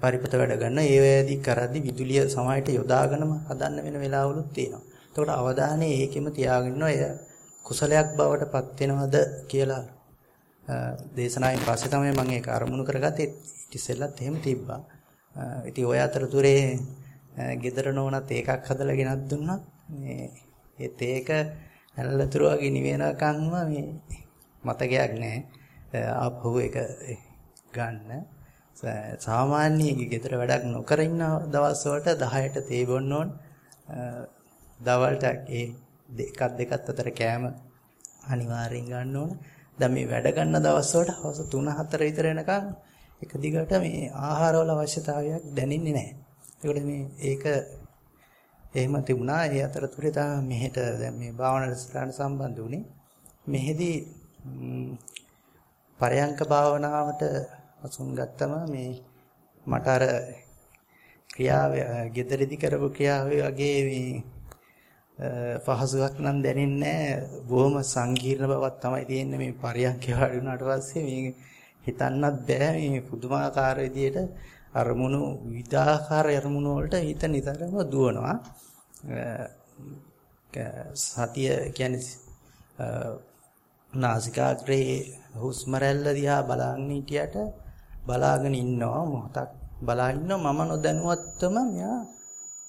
පරිපත වැඩ ගන්න. ඒ වේදී කරද්දි විදුලිය සමහරට යොදාගෙනම හදන්න වෙන වෙලාවලුත් තියෙනවා. එතකොට අවධානය ඒකෙම තියාගෙන ඉන්නවා. එය කුසලයක් බවට පත් වෙනවද කියලා දේශනාවෙන් පස්සේ තමයි මම ඒක අරමුණු කරගත්තේ. ඉතිසෙල්ලත් එහෙම තිබ්බා. ඉතින් ඔය අතරතුරේ ගෙදර නෝනත් ඒකක් හදලා ගෙනත් දුන්නා. මේ ඒත් ඒක ඇල්ලතුරු වගේ නිවෙනකන්ම මේ මතකයක් නැහැ. ආපහු ඒක ගන්න. සාමාන්‍ය ගෙදර වැඩක් නොකර ඉන්න දවස් වලට 10ට තේ බොන්න ඕන. දවල්ට ඒ දෙකක් දෙකක් අතර කෑම අනිවාර්යෙන් ගන්න ඕන. දැන් මේ වැඩ ගන්න දවස් වලට හවස 3 4 විතර එනකන් එක දිගට මේ ආහාරවල අවශ්‍යතාවයක් දැනෙන්නේ නැහැ. ඒකට මේ ඒක එහෙම තිබුණා. ඒ අතරතුරේ තමයි මෙහෙට දැන් මේ භාවනා රසායන සම්බන්ධ වුණේ. මෙහෙදී පරයන්ක භාවනාවට අසුන් ගත්තම මේ මට අර ක්‍රියාව gederedi කරපු ක්‍රියාවේ වගේ මේ පහසුවක් නම් දැනෙන්නේ බොහොම සංකීර්ණ බවක් තමයි තියෙන්නේ මේ පරයන්කේ වාඩි වුණාට පස්සේ මේ හිතන්නත් බෑ මේ පුදුමාකාර විදියට අරමුණු විවිධාකාර අරමුණු වලට හිත නිතරම දුවනවා. සතිය කියන්නේ නාසිකාග්‍රේ හුස්ම රැල්ල දිහා බලාගෙන හිටියට බලාගෙන ඉන්නවා මොහොතක් බලා ඉන්නවා. මම නොදැනුවත්වම මෙයා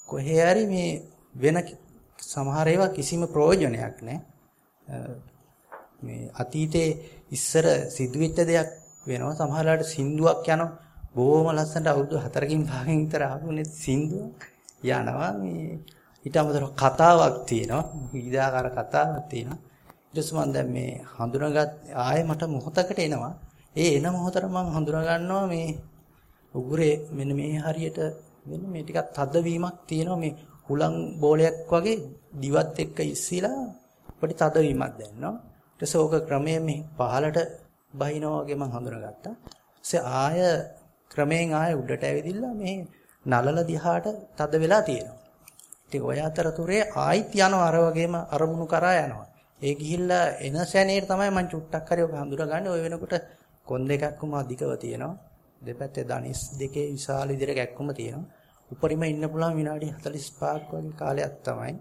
කොහේ හරි මේ වෙන සමහර ඒවා කිසිම ප්‍රයෝජනයක් නැහැ. මේ අතීතේ ඉස්සර සිදුවෙච්ච දෙයක් වෙනවා. සමහරවිට සින්දුවක් යනවා. බොහොම ලස්සනට අවුරුදු 4කින් 5කින් විතර ආපුනේ සින්දුව යනවා. මේ ඊට අමතරව කතාවක් තියෙනවා. විවිධාකාර කතාවක් තියෙනවා. ඊට පස්සේ මම දැන් මේ හඳුනාගත් ආයෙ මට මොහොතකට එනවා. ඒ එන මොහොතට මම හඳුනා ගන්නවා මේ උගුරේ මෙන්න මේ හරියට මෙන්න මේ ටිකක් තදවීමක් තියෙනවා මේ හුලං බෝලයක් වගේ දිවත් එක්ක ඉස්සිලා පොඩි තදවීමක් දැනෙනවා ඊට පස්සේ ඕක ක්‍රමයෙන් මේ පහලට බහිනවා වගේ මම හඳුනාගත්තා ඊට ආය ක්‍රමයෙන් ආය උඩට ඇවිදිලා මේ නලල දිහාට තද වෙලා තියෙනවා. ඉතින් ඔය අතරතුරේ ආයිත් යනවා අර වගේම අරමුණු කරා යනවා. ඒ ගිහිල්ලා එන සැනේට තමයි මම චුට්ටක් හරි ඔක හඳුනාගන්නේ. ඔය වෙනකොට කොන් දෙකක්ම අධිකව තියෙනවා. දෙපැත්තේ දනිස් දෙකේ විශාල ඉදිරිය කැක්කම තියෙනවා. උඩරිම ඉන්න පුළුවන් විනාඩි 45ක් වගේ කාලයක් තමයි.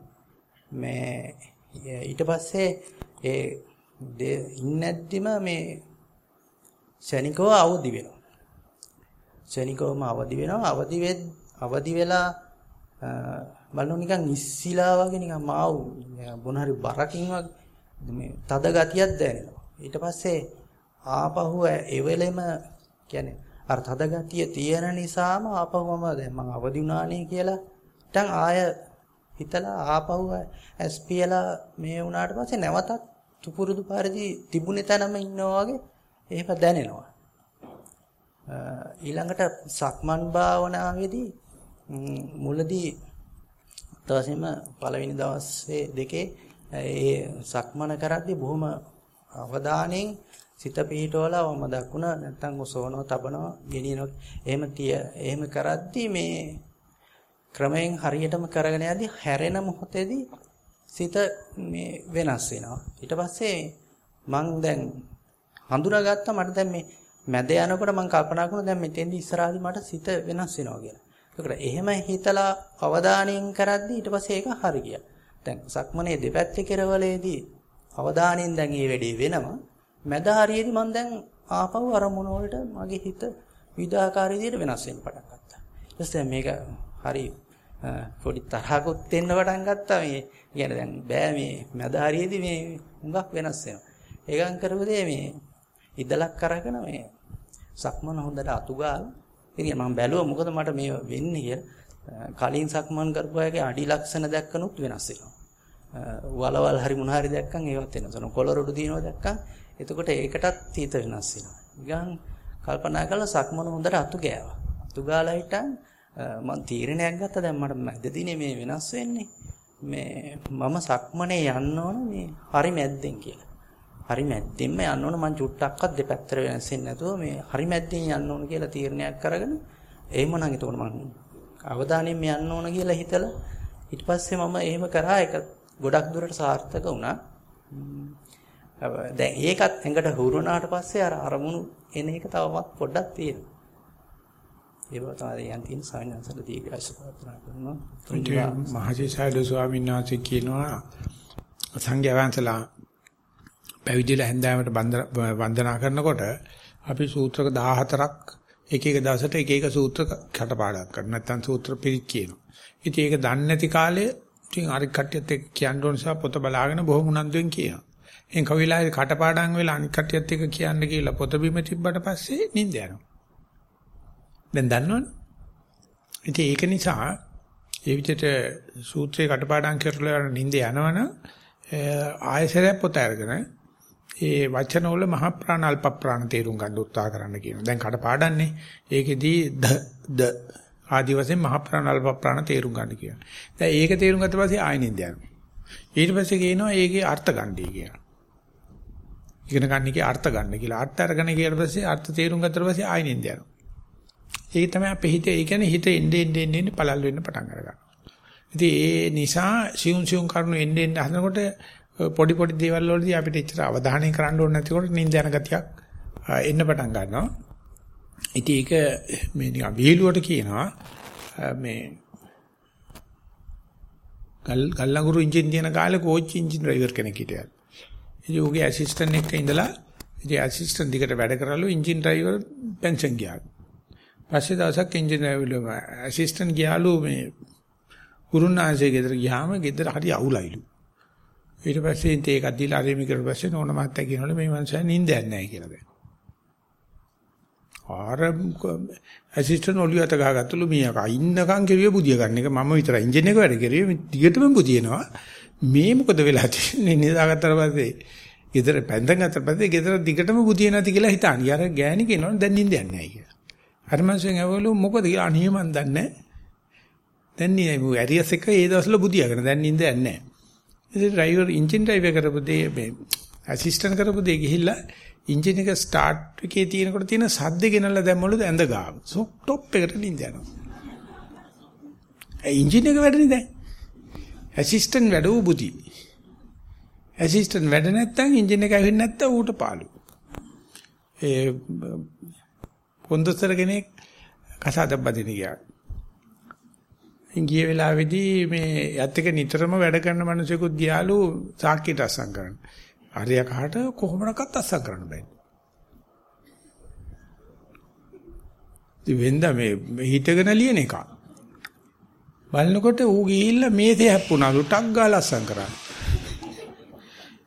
මේ ඊට පස්සේ ඒ ඉන්නැද්දිම මේ ශනිකව අවදි වෙනවා. ශනිකවම අවදි වෙනවා. අවදි අවදි වෙලා බලනු නිකන් ඉස්සිලා වගේ නිකන් මාව් මොන හරි බරකින් වගේ මේ තද ගතියක් දැනෙනවා. ඊට පස්සේ ආපහු එවෙලෙම කියන්නේ අර තද ගතිය තියෙන නිසාම ආපහුම දැන් මම අවදි වුණානේ කියලා දැන් ආය හිතලා ආපහු ඇස් පියලා මේ වුණාට පස්සේ නැවතත් තුපුරුදු පරිදි තිබුණේ තැනම ඉන්නවා වගේ එහෙම දැනෙනවා. ඊළඟට සක්මන් භාවනාවේදී මුලදී තවසෙම පළවෙනි දවසේ දෙකේ ඒ සක්මන කරද්දී බොහොම අවධානයෙන් සිත පිහිටවලා වම දකුණ නැත්තම් ඔසවනවා තබනවා ගෙනියනවා එහෙම තිය එහෙම කරද්දී මේ ක්‍රමයෙන් හරියටම කරගෙන යද්දී හැරෙන මොහොතේදී සිත මේ වෙනස් වෙනවා ඊට පස්සේ මං දැන් හඳුනාගත්තා මට දැන් මේ මැද යනකොට මම කල්පනා කරනවා දැන් මෙතෙන්දි ඉස්සරහදී මට සිත වෙනස් වෙනවා කියලා. ඒකට එහෙම හිතලා අවධානයෙන් කරද්දී ඊට පස්සේ ඒක හරි ගියා. දැන් සක්මනේ දෙපැත්තේ කෙරවලේදී අවධානයෙන් දැන් මේ වැඩේ වෙනවා. මැද හරියේදී මම දැන් ආපහු අරමුණ වලට මගේ හිත විවිධාකාර විදිහට වෙනස් වෙන්න පටන් ගත්තා. ඊට පස්සේ මේක හරි පොඩි තරහකුත් එන්න පටන් ගත්තා මේ. කියන්නේ දැන් බෑ මේ මැද හරියේදී මේ හුඟක් වෙනස් වෙනවා. ඒකම් කරපු දේ මේ ඉදලක් අරගෙන මේ සක්මන හොඳට අතු ගාලා ඉතින් මම බැලුවා මොකද මට මේ වෙන්නේ කියලා කලින් සක්මන් කරපු අයගේ අඩි ලක්ෂණ දැක්කනොත් වෙනස් වෙනවා. වලවල් හරි මොන හරි දැක්කන් ඒවත් වෙනස් වෙනවා. කොළරොඩු දිනනවා දැක්කන් එතකොට ඒකටත් හිත වෙනස් වෙනවා. නිකන් කල්පනා කරලා සක්මන හොඳට අතු ගෑවා. අතු ගාලා හිටන් මම තීරණයක් ගත්තා දැන් මට මැදදීනේ මේ වෙනස් වෙන්නේ. මේ මම සක්මනේ යන්න ඕන මේ හරි මැද්දෙන් කියලා. හරි මැද්දෙන්ම යන්න ඕන මං චුට්ටක්වත් දෙපැත්තට වෙනසෙන්නේ නැතුව මේ හරි මැද්දෙන් යන්න ඕන කියලා තීරණයක් කරගෙන එහෙම නම් එතකොට මං අවධානයෙන් යන්න ඕන කියලා හිතලා ඊට පස්සේ මම එහෙම කරා ඒක ගොඩක් දුරට සාර්ථක වුණා. දැන් ඒකත් ඇඟට හුරුනාට පස්සේ අර අරමුණු එන එක තවමත් පොඩ්ඩක් තියෙනවා. ඒ බව තමයි යන් තියෙන සායනසල දීර්ඝායස ප්‍රාර්ථනා කරනවා. මහජී සයිඩෝ ස්වාමීන් වහන්සේ කියනවා සංඝයා වහන්සේලා පැවිදිලා හැන්දෑවට වන්දනා කරනකොට අපි සූත්‍රක 14ක් එක එක දවසට එක එක සූත්‍ර කටපාඩම් කරනවා. නැත්නම් සූත්‍ර පිරිත් කියනවා. ඉතින් ඒක දන්නේ නැති කාලේ ඉතින් අර කට්ටියත් එක්ක කියන්න ඕන නිසා පොත බලාගෙන බොහොම උනන්දුවෙන් කියනවා. එන් කවිලාවේ කටපාඩම් වෙලා අනිත් කට්ටියත් එක්ක කියන්න කියලා පොත බිම තිබ්බට පස්සේ නිින්ද යනවා. දැන් දන්නවනේ. ඉතින් ඒක නිසා ඒ විදිහට සූත්‍රේ කටපාඩම් කරලා නිින්ද යනවනම් ආයසරයක් පොත අරගෙන ඒ වචන වල මහ ප්‍රාණ අල්ප ප්‍රාණ තේරුම් ගන්න උත්සාහ කරන්න කියනවා. දැන් කට පාඩන්නේ ඒකෙදී ද ද ආදි වශයෙන් මහ ප්‍රාණ අල්ප ප්‍රාණ තේරුම් ගන්න කියනවා. දැන් ඒක තේරුම් ගත්ත පස්සේ ආයෙනින්ද යනවා. ඊට පස්සේ කියනවා ඒකේ අර්ථ ගන්නයි කියලා. ඉගෙන ගන්න එකේ අර්ථ ගන්න කියලා. අර්ථ අරගෙන ඊට පස්සේ අර්ථ තේරුම් ගත්තට පස්සේ ආයෙනින්ද යනවා. ඒක තමයි අපේ හිතේ ඒ කියන්නේ හිත එන්නේ එන්නේ එන්නේ පළල් වෙන්න පටන් අරගන්නවා. ඉතින් ඒ නිසා සියුම් සියුම් කරුණු එන්නේ එන්නේ හදනකොට පොඩි පොඩි දේවල් වලදී අපිට එච්චර අවධානය කරන්න ඕනේ නැතිකොට නිින්ද යන ගතියක් එන්න පටන් ගන්නවා. ඉතින් ඒක මේ නිකන් විහිළුවට කියනවා මේ ගල් ගල්ලඟුරු එන්ජින් තියන කාලේ කෝච් එන්ජින් ඩ්‍රයිවර් කෙනෙක් හිටියා. ඉතින් ඌගේ ඇසිස්ටන්ට් එක්ක ඉඳලා ඉතින් ඇසිස්ටන්ට් දිගට වැඩ කරලු එන්ජින් ඩ්‍රයිවර් පෙන්ෂන් ගියා. පස්සේ දවසක් එන්ජින් ඩ්‍රයිවර් ඇසිස්ටන්ට් ගියාලු මේ ගුරුනාංශයේ ගෙදර ගියාම ගෙදර හරි අවුලයිලු. ඊට පස්සේ ඉතින් ඒකක් දීලා අරීමි කරලා පස්සේ නෝන මහත්තයා කියනවලු මේ මනුස්සයා නිින්දයක් නැහැ කියලා දැන්. ආර ඇසිස්ටන්ට් ඔලියට ගහගත්තලු මීයකා ඉන්නකම් කෙරුවේ බුදිය ගන්න එක මම විතරයි එන්ජින් එක වැඩ කෙරුවේ දිගටම බුදිනවා මේ මොකද වෙලා තියෙන්නේ නිදාගත්තට පස්සේ ගෙදර පැන්දන් ගත්තට පස්සේ ගෙදර දිගටම බුදිය නැති කියලා හිතාන. යාර ගෑණි කියනවනේ දැන් නිින්දයක් නැහැ කියලා. අර මනුස්සයන් ඇවලු මොකද කියලා අනේ මන් දන්නේ දැන් නියයි ඇරියස් එක ඒ දවස්වල බුදියාගෙන දැන් නිින්දයක් නැහැ. ඉතින් ඩ්‍රයිවර් එන්ජින් ඩ්‍රයිවර් කරපු දේ මේ ඇසිස්ටන්ට් කරපු දේ ගිහිල්ලා එන්ජින් එක ස්ටාර්ට් එකේ තියෙනකොට තියෙන සද්ද ගෙනල්ලා දැම්මලු ඇඳ ගාව. සොක් টොප් එකට නින්ද යනවා. ඒ එන්ජින් එක වැඩනේ දැන්. ඇසිස්ටන්ට් වැඩ වූ බුදි. ඇසිස්ටන්ට් වැඩ නැත්තම් එන්ජින් එක ඇවිත් නැත්තම් ඌට පාළු. ඒ පොන්දොස්තර කෙනෙක් කසාදක් බදින ගියා. ගිය වෙලාවේදී මේ යත් එක නිතරම වැඩ කරන මිනිසෙකුත් ගියාලු සාක්කියට අස්සම් කරන්න. හරිය කහට කොහොමනක්වත් අස්සම් කරන්න බෑ. ඉතින් මේ හිතගෙන ලියන එක. බලනකොට ඌ ගිහිල්ලා මේසේ හැප්පුණාලු ටක් ගාලා අස්සම් කරා.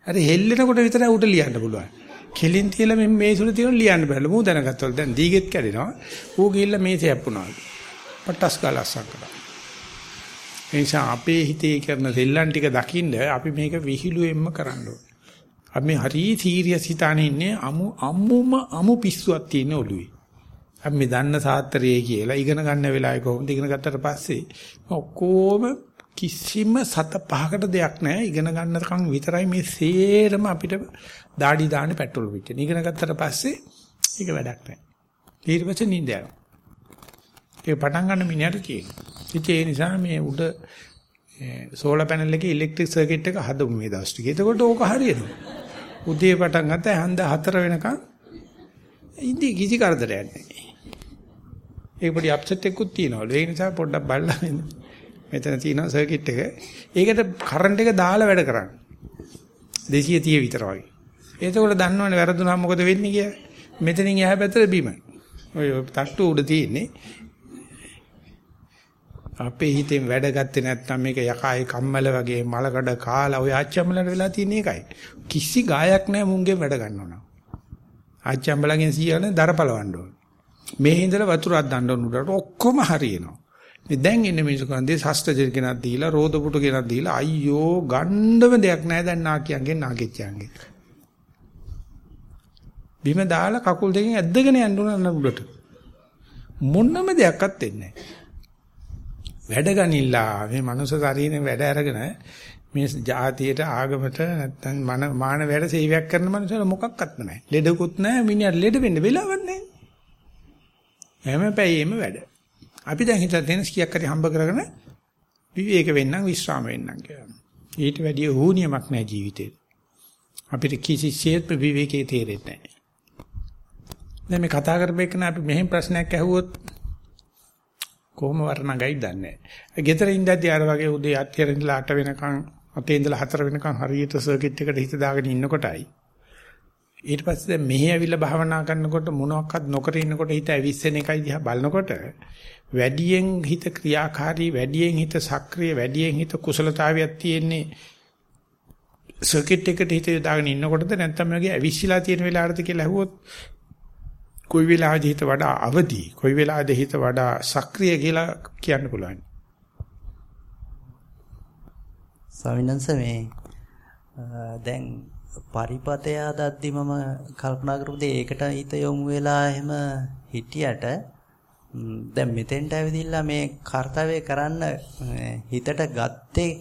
හරි හෙල්ලෙනකොට විතරයි ඌට ලියන්න පුළුවන්. කෙලින් තියලා මේ මේසුල තියෙන ලියන්න බැලු මූ දැනගත්තොත් දැන් දීගෙත් කැඩෙනවා. ඌ ගිහිල්ලා මේසේ හැප්පුණාලු. පට්ටස් ගාලා අස්සම් කරා. ඒ නිසා අපේ හිතේ කරන දෙල්ලන් ටික දකින්න අපි මේක විහිළුවෙන්ම කරන්න ඕනේ. අපි මේ හරි සීරියස් හිතානේ ඉන්නේ අමු අම්මුම අමු පිස්සුවක් තියෙන ඔළුවේ. අපි මේ දන්න සාත්‍රයේ කියලා ඉගෙන ගන්න වෙලාවේ කොහොමද ඉගෙන ගත්තට පස්සේ ඔක්කොම කිසිම සත පහකට දෙයක් නැහැ ඉගෙන ගන්නකම් විතරයි මේ සේරම අපිට দাঁඩි දාන්නේ පෙට්‍රල් පිටින්. ඉගෙන ගත්තට පස්සේ ඒක වැඩක් නැහැ. ඊට පස්සේ නිින්ද යනවා. ඒක පටන් ගන්න මිනිහට කියනවා. ඉතින් ඒ නිසා මේ උඩ සෝලර් පැනල් එකේ ඉලෙක්ට්‍රික් සර්කිට් එක හදමු මේ දවස් ටික. එතකොට ඕක හරියනවා. උදේ පටන් ගත්ත හැන්ද 4 වෙනකන් ඉඳි කිසි කරදරයක් නැහැ. ඒක පොඩි අප්සෙට් එකකුත් තියෙනවලු. ඒ නිසා පොඩ්ඩක් බලලා මෙතන තියෙන සර්කිට් එක. ඒකට කරන්ට් එක දාලා වැඩ කරන්න. 230 විතර වගේ. එතකොට දන්නවනේ වැරදුනහම මොකද වෙන්නේ කියලා. මෙතනින් එහා පැත්තට බිම. ඔය තට්ටු උඩ තියෙන්නේ. අපේ හිතෙන් වැඩ ගත්තේ නැත්නම් මේක යකායි කම්මල වගේ මලකඩ කාලා ඔය ආච්චම්මලට වෙලා තියෙන එකයි. කිසි ගායක් නැහැ මුංගෙන් වැඩ ගන්නව නම්. ආච්චම්මලගෙන් සීයනේ දරපලවන්න ඕන. මේ හින්දලා වතුරක් දාන්න ඕන උඩට ඔක්කොම හරියනවා. මේ දැන් ඉන්නේ මිනිස්සු කන්දේ ශස්ත්‍රජිර කෙනක් දීලා රෝද පුටු කෙනක් දීලා අයියෝ ගණ්ඩම දෙයක් නැහැ දැන් නාකියන්ගෙන් නාගෙච්චයන්ගෙන්. බිම දාලා කකුල් දෙකෙන් ඇද්දගෙන යන්න උනන උඩට. මොනම දෙයක්වත් වෙන්නේ නැහැ. වැඩ ගනිලා මේ මනුස්ස ශරීරයෙන් වැඩ අරගෙන මේ ජාතියට ආගමට නැත්තම් මන මාන වැඩ සේවයක් කරන මනුස්සයල මොකක්වත් නැහැ. ලෙඩකුත් නැහැ මිනිහට ලෙඩ වෙන්න වෙලාවක් නැහැ. හැම පැයෙම වැඩ. අපි දැන් හිතලා තියෙන ස්කියක් හරි හම්බ කරගෙන විවේක වෙන්නම් විශ්‍රාම වෙන්නම් කියලා. ඊට වැඩිය හුනියමක් නැහැ ජීවිතේ. අපිට කිසිසේත් විවේකයේ තේරෙන්නේ නැහැ. දැන් මේ කතා කරපේකන අපි මෙහෙම ප්‍රශ්නයක් ඇහුවොත් කොහොම වර්ණගයි දන්නේ නැහැ. ගෙදර ඉඳද්දී අර වගේ උදේ අත්‍යර ඉඳලා 8 වෙනකන් අපේ ඉඳලා 4 වෙනකන් හරියට සර්කිට් එකට හිත දාගෙන ඉන්නකොටයි ඊට පස්සේ දැන් මෙහි ඇවිල්ලා භාවනා කරනකොට මොනවත් නොකර ඉන්නකොට හිත ඇවිස්සෙන එකයි දිහා බලනකොට වැඩියෙන් හිත ක්‍රියාකාරී වැඩියෙන් හිත සක්‍රිය වැඩියෙන් හිත කුසලතාවයක් තියෙන්නේ සර්කිට් එකට හිත දාගෙන ඉන්නකොටද නැත්නම් මේ වගේ ඇවිස්සලා තියෙන වෙලාවටද කියලා අහුවොත් කොයි වෙලාවද හිත වඩා අවදි කොයි වෙලාවද හිත වඩා සක්‍රිය කියලා කියන්න පුළුවන්. ස්වාමිනන්ස මේ දැන් පරිපතය දද්දි මම කල්පනා කරපු දේ ඒකට හිත යොමු වෙලා එහෙම හිටියට දැන් මෙතෙන්ට ඇවිදilla මේ කාර්යය කරන්න හිතට ගත්තේ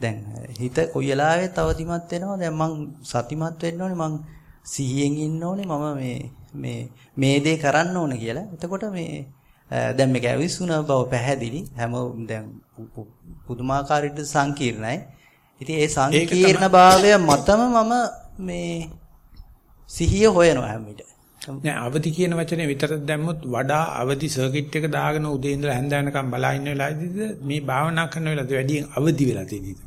දැන් හිත කොයි වෙලාවෙත් අවදිමත් වෙනවා දැන් මං සතිමත් වෙන්න ඕනේ මං සිහියෙන් ඉන්න ඕනේ මම මේ මේ මේ දේ කරන්න ඕන කියලා. එතකොට මේ දැන් මේක ඇවිස්සුන බව පැහැදිලි. හැම දැන් පුදුමාකාර විදිහට සංකීර්ණයි. ඉතින් ඒ සංකීර්ණ භාවය මතම මම මේ සිහිය හොයනවා හැම විට. නෑ අවදි කියන වචනේ විතරක් දැම්මොත් වඩා අවදි සර්කිට් එක දාගෙන උදේ ඉඳලා හැන්ද වෙනකම් බලා ඉන්න වෙලාවේදීද මේ භාවනා කරන වෙලාවේදී වැඩියෙන් අවදි වෙලා තියෙනද?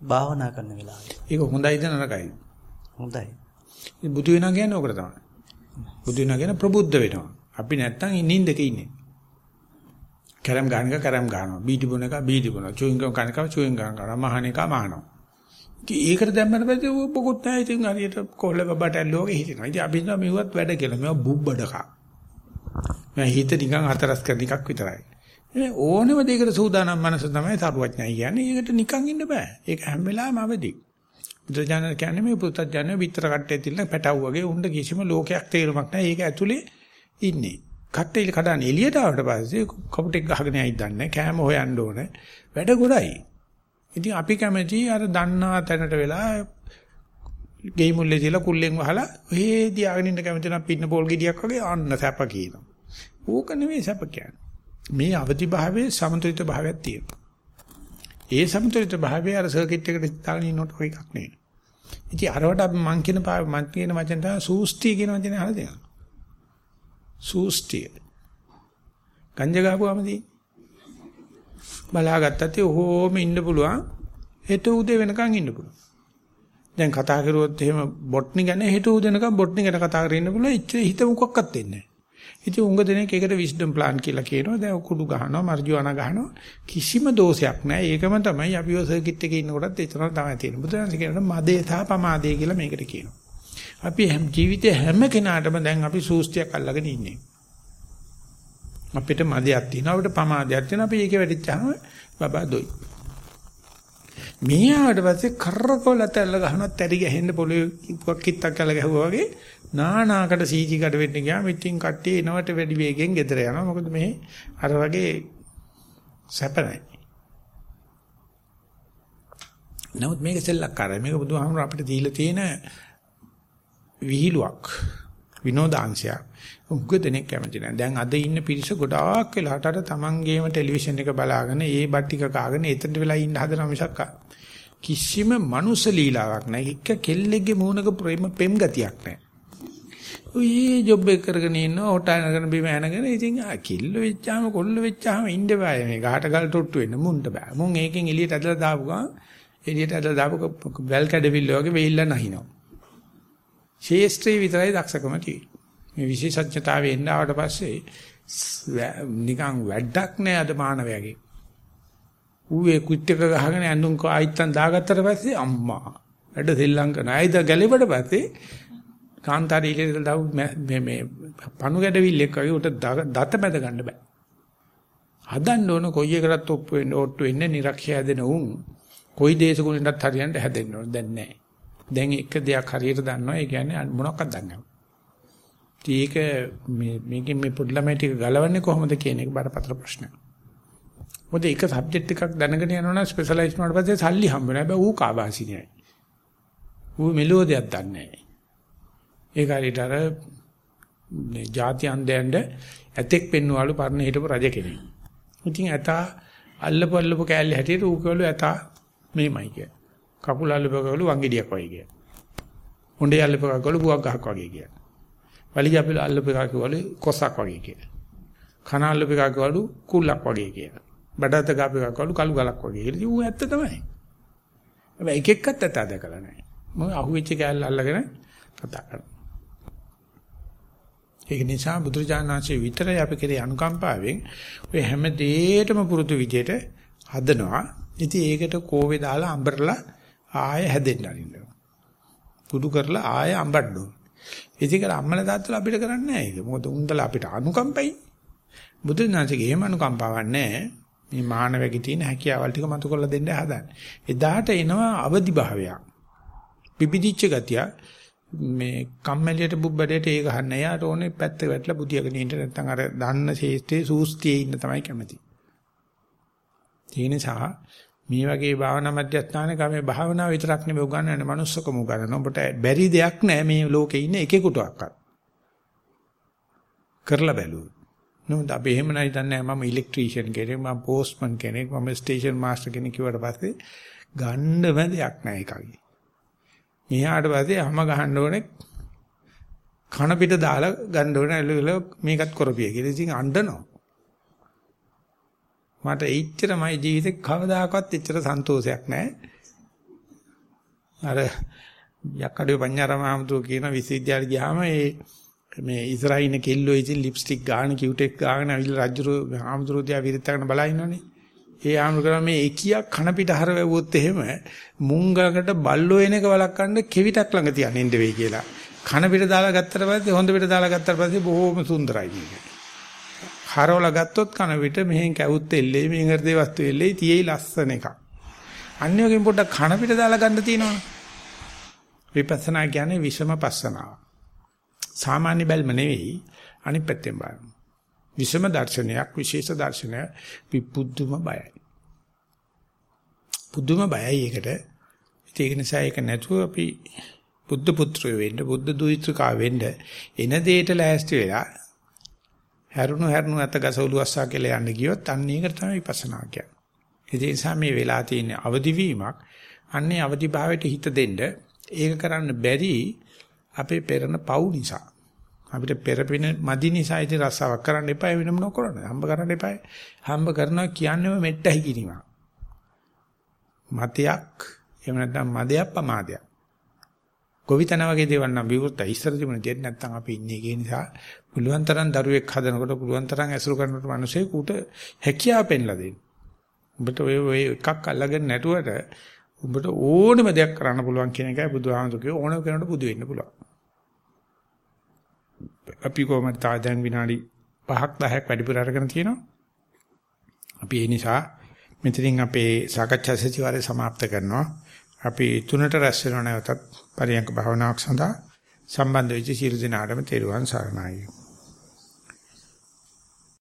භාවනා කරන වෙලාවේ. ඒක හොඳයිද නරකයිද? හොඳයි. බුදු වෙනවා කියන්නේ ඕකට තමයි. බුදු වෙනවා කියන්නේ ප්‍රබුද්ධ වෙනවා. අපි නැත්තම් නිින්දක ඉන්නේ. කැරම් ගන්න එක කැරම් ගන්නවා. බීටි බොන එක බීටි බොනවා. චුයින් ගම් කන එක චුයින් ගම් කරනවා. මහන එක මහනවා. ඒකට දැම්මම පස්සේ පොකුත් නැහැ. ඉතින් හරියට කොල්ල බබට ඇල්ලෝගේ හිටිනවා. ඉතින් අපි හිතනවා මෙව්වත් වැඩ කියලා. මේවා බුබ්බඩක. මම හිත නිකන් හතරස් කරන එකක් විතරයි. මේ ඕනෙම දෙයකට සූදානම් මනස තමයි සරුවඥයි කියන්නේ. ඒකට නිකන් ඉන්න බෑ. ඒක හැම වෙලාවෙම අවදි. බුදුජානක කියන්නේ මේ පුත්තජන විතර කට්ටේ තිල්ල පැටවු වගේ උණ්ඩ කිසිම ලෝකයක් තේරුමක් නැහැ. ඒක ඇතුලේ ඉන්නේ. කට්ටේ කඩන එළියට ආවට පස්සේ කපුටෙක් ගහගෙන යයිද දන්නේ කෑම හොයන්න ඕන. වැඩ ගොඩයි. ඉතින් අපි කැමති අර දන්නා තැනට වෙලා ගෙයි මුල්ලේ තියලා කුල්ලෙන් වහලා ඔහේ දියාගෙන ඉන්න කැමති නම් පින්න පොල් ගෙඩියක් වගේ අන්න සැප කියනවා. ඕක නෙමෙයි සැප කියන්නේ. මේ අවදි භාවයේ සමතුලිත භාවයක් තියෙනවා. ඒ සමතුලිත භාවය අර සර්කිට් එකට දාගෙන ඉන්නකොට ඔය එකක් නෙවෙයි. ඉතින් අරවට අපි මං කියන මං කියන වචන තමයි සූස්තිය කියන වචනේ අහලා දෙනවා. සූස්තිය. ගංජා ගහපුවාමදී බලාගත්තත් ඕහොම ඉන්න පුළුවන්. හෙට උදේ වෙනකන් ඉන්න පුළුවන්. දැන් කතා කරුවොත් එහෙම බොට්නි ගැන හෙට උදේ වෙනකන් බොට්නි ගැන කතා කරගෙන ඉන්න පුළුවන්. ඉච්ච හිත මොකක්වත් දෙන්නේ නැහැ. ඉතින් උංග දෙනෙක් ඒකට විස්ඩම් ප්ලාන් කියලා කියනවා. දැන් කුඩු ගහනවා, මර්ජුවානා ගහනවා. කිසිම දෝෂයක් නැහැ. ඒකම තමයි අපි ඔය සර්කිට් එකේ ඉන්නකොටත් එතන තමයි තියෙන්නේ. බුදුරජාණන් කියනවා මදේ සහ පමාදේ කියලා මේකට කියනවා. අපි හැම ජීවිතේ හැම කෙනාටම දැන් අපි සූස්තියක් අල්ලගෙන ඉන්නේ. අපිට මදයක් තියෙනවා අපිට පමාදයක් තියෙනවා අපි ඒකේ වැටිච්චාම බබා දොයි. මෙයාට පස්සේ කරකවල තැල්ල ගහනවා තරි ගහෙන්න පොළොවේ කිත්තක් කළ ගැහුවා වගේ නානාකට සීජි කඩ වෙන්න ගියාම ඉතින් කට්ටිය එනවට වැඩි වේගෙන් ගෙදර යනවා මොකද මේ අර වගේ සැප නැහැ. නමුත් මේක සෙල්ලක්කාරයි මේක බුදුහාමුදුර අපිට දීලා තියෙන විහිළුවක් විනෝදාංශයක්. උග්ග දෙනෙක් කැමති නැහැ. දැන් අද ඉන්න පිරිස ගොඩාක් වෙලාට අර තමන්ගේම ටෙලිවිෂන් එක බලාගෙන ඒ බත් ටික කාගෙන එතනට වෙලා ඉන්න හදන මිසක් කිසිම මනුස්ස ලීලාවක් නැහැ. එක කෙල්ලෙක්ගේ මූණක ප්‍රේම පෙම් ගතියක් නැහැ. ඔය ජොබ් එක කරගෙන ඉන්නවා හොටානගෙන බිම ඇනගෙන ඉතින් ආ කිල්ල වෙච්චාම කොල්ල වෙච්චාම ඉන්න බෑ මේ ගහට ගල් තොට්ටු වෙන්න මුන්ට බෑ. මුන් ඒකෙන් එළියට ඇදලා දාපු ගමන් එළියට ඇදලා දාපු වැල් කැඩවිල්ල වගේ වෙයිල්ල නැහිනවා. ශේෂ්ත්‍රී විතරයි දක්ෂකම තියෙන්නේ. මේ විශේෂඥතාවය එන්න ආවට පස්සේ නිකන් වැඩක් නෑ අද මානවයාගේ. ඌේ කුට්ටක ගහගෙන ඇඳුම් ආයිත්තන් දාගත්තට පස්සේ අම්මා වැඩ දෙල්ලම් කරන ආයිද ගැලෙවට පස්සේ කාන්තාරී ඉලෙල් දාව මේ මේ පණු ගැඩවිල්ලෙක් වගේ උට දත මැද ගන්න බෑ. හදන්න ඕන කොයි එකකටත් ඔප්පු වෙන්න ඔට්ටු වෙන්න නිරක්ෂය හැදෙන උන් කොයි දේශගුණයටත් හරියන්න හැදෙන්න ඕන දැන් නෑ. දැන් එක දෙයක් හරියට දන්නවා ඒ කියන්නේ මොනවක්වත් දන්නේ නෑ. ඒක මේ මේකෙන් මේ පොඩි ළමයි ටික ගලවන්නේ කොහොමද කියන එක බරපතල ප්‍රශ්නයක්. මොකද එක සබ්ජෙක්ට් එකක් දැනගෙන යනවා නම් ස්පෙෂලායිස් වුණාට පස්සේ සල්ලි හම්බ වෙනවා. හැබැයි ඌ කාබාසිනියයි. ඌ මෙලෝදියක් දන්නේ නැහැ. ඒක හරියට අර මේ ಜಾති අන්දයන්ට ඇතෙක් පෙන්වවලු පරණ හිටපු රජ කෙනෙක්. ඉතින් ඇතා අල්ලපු අල්ලපු කෑල්ල හැටියට ඌ කවලු ඇතා මේමයි කිය. කකුල අල්ලපු කවලු වංගෙඩියක් වගේ කිය. හොඬේ අල්ලපු කවලු බුවක් ගහක් වගේ කිය. වලිග අපිල අල්ලපු එකා කිව්වලු කොස්සක් වගේ කියලා. කන අල්ලපු එකා කිව්වලු කුල්ලක් වගේ කියලා. බඩත ගාපු එකා කිව්වලු කළු ගලක් වගේ. ඒක ඌ ඇත්ත තමයි. හැබැයි එක එක්කත් ඇත්ත දැකලා නැහැ. මම අහුවෙච්ච කෑල්ල අල්ලගෙන කතා කරනවා. ඒක නිසා බුදුරජාණන්සේ විතරයි අපි කෙරේ අනුකම්පාවෙන් ඔය හැම දෙයකටම පුරුදු විදියට හදනවා. ඉතින් ඒකට කෝවේ දාලා අඹරලා ආය හැදෙන්න අරින්නවා. පුදු කරලා ආය අඹන්න ඕන. ඉතින් කර අම්මලා තාත්තලා අපිට කරන්නේ නැහැ ඒක. මොකද උන්දලා අපිට අනුකම්පයි. බුදුනාථගේ එහෙම අනුකම්පාවක් නැහැ. මේ මානවකේ තියෙන හැකියාවල් ටික මතු කරලා දෙන්න හදන්නේ. එදාට එනවා අවදි භාවයක්. පිපිදිච්ච ගතිය මේ කම්මැලියට බුබ්බඩේට ඒ ගහන්න එයාට ඕනේ පැත්ත වැටලා බුදියාගෙන ඉන්න නැත්නම් අර දන්න ශේෂ්ත්‍රයේ සූස්තියේ ඉන්න තමයි කැමති. ඒ නිසා මේ වගේ භාවනා මධ්‍යස්ථානක මේ භාවනාව විතරක් නෙවෙයි උගන්වන්නේ manussකම උගන්වන. ඔබට බැරි දෙයක් නෑ මේ ලෝකේ ඉන්න එකෙකුටවත්. කරලා බැලුවොත්. නමුත් අපි එහෙම නැයි දන්නේ මම ඉලෙක්ට්‍රීෂියන් කෙනෙක් මම පෝස්ට්මන් කෙනෙක් මම ස්ටේෂන් මාස්ටර් කෙනෙක් කිව්වට පස්සේ ගන්නම දෙයක් නෑ එකගේ. මෙහාට පස්සේ අහම ගහන්න ඕනේ කන පිට දාලා ගන්න ඕනේ මේකත් කරපිය කියලා. ඉතින් අඬනවා. මට එච්චරමයි ජීවිතේ කවදාකවත් එච්චර සන්තෝෂයක් නැහැ. අර යක්කඩේ පඤ්ඤාරාම ආමතුරු කියන විශ්වවිද්‍යාලේ ගියාම ඒ මේ ඉස්රායින කෙල්ලෝ ඉතින් ලිප්ස්ටික් ගාන කියුටෙක් ගාගෙන අවිල රජුරු ආමතුරු දිහා විරිතගෙන බලා ඉන්නෝනේ. ඒ ආමතුරු මේ එකියක් කන පිට හර වැවුවොත් එහෙම මුංගකට බල්ලෝ එන එක වළක්වන්න කෙවිතක් ළඟ තියන්න ඉන්න වෙයි කියලා. කන පිට දාලා ගත්තට පස්සේ හොඳ පිට දාලා ගත්තට පස්සේ බොහොම සුන්දරයි කියන්නේ. හරවලා ගත්තොත් කන පිට මෙහෙන් කැවුත් එල්ලේ මෙහෙන් හෘදේ වස්තු එල්ලේ තියේයි ලස්සන එකක්. අන්‍යෝගෙන් පොඩ්ඩක් කන පිට දාලා ගන්න තියෙනවා. විපස්සනා කියන්නේ විෂම පස්සනාව. සාමාන්‍ය බැල්ම නෙවෙයි අනිත් පැත්තෙන් බලන්න. විෂම දර්ශනයක් විශේෂ දර්ශනයක් විපුද්දුම බයයි. පුදුම බයයි ඒකට. ඒක නිසා ඒක නැතුව අපි බුද්ධ පුත්‍රයෝ වෙන්න බුද්ධ දුහිතෘකා වෙන්න එන දෙයට ලෑස්ති වෙලා හැරුණු හැරුණු ඇත ගසවලු අස්සා කියලා යන්න ගියොත් අන්න ඒකට තමයි විපස්සනා කියන්නේ. ඒ නිසා මේ වෙලා තියෙන අවදි වීමක් අන්නේ අවදි භාවයට හිත දෙන්න ඒක කරන්න බැරි අපේ පෙරණ පව් නිසා. අපිට පෙරපින මදි නිසා ඉතින් රස්සාවක් කරන්න එපා වෙන මොන කරන්නේ. හම්බ කරන්න එපා. හම්බ කරනවා කියන්නේම මෙට්ටයි කිරීමක්. මතයක් එහෙම නැත්නම් මදයක් පමාදයක්. ගොවිතැන වගේ දේවල් නම් විවෘතයි. ඉස්සර තිබුණ දෙයක් නැත්තම් අපි ඉන්නේ ඒ නිසා පුළුවන් තරම් දරුවෙක් හදනකොට පුළුවන් තරම් ඇසුරු කරනකොට මිනිසෙක උට හැකියාව පෙන්ලා දෙන්න. උඹට ඔය ඔය එකක් අල්ලගෙන නැටුවට උඹට ඕනම දෙයක් කරන්න පුළුවන් කියන එකයි බුදුහාමුදුරුවෝ ඕනම කෙනෙකුට බුදු වෙන්න පුළුවන්. අපි කොහොමද තාදන් විනාඩි 5ක් 10ක් වැඩිපුර අරගෙන තියෙනවා. අපි ඒ නිසා මෙතනින් අපේ සාකච්ඡා සතිವಾರය સમાપ્ત කරනවා. අපි 3ට රැස් වෙනව නැවතත් පරියන්ක භාවනාවක් සඳහා සම්බන්ධ වෙච්ච සියලු දෙනාටම තෙරුවන් සරණයි.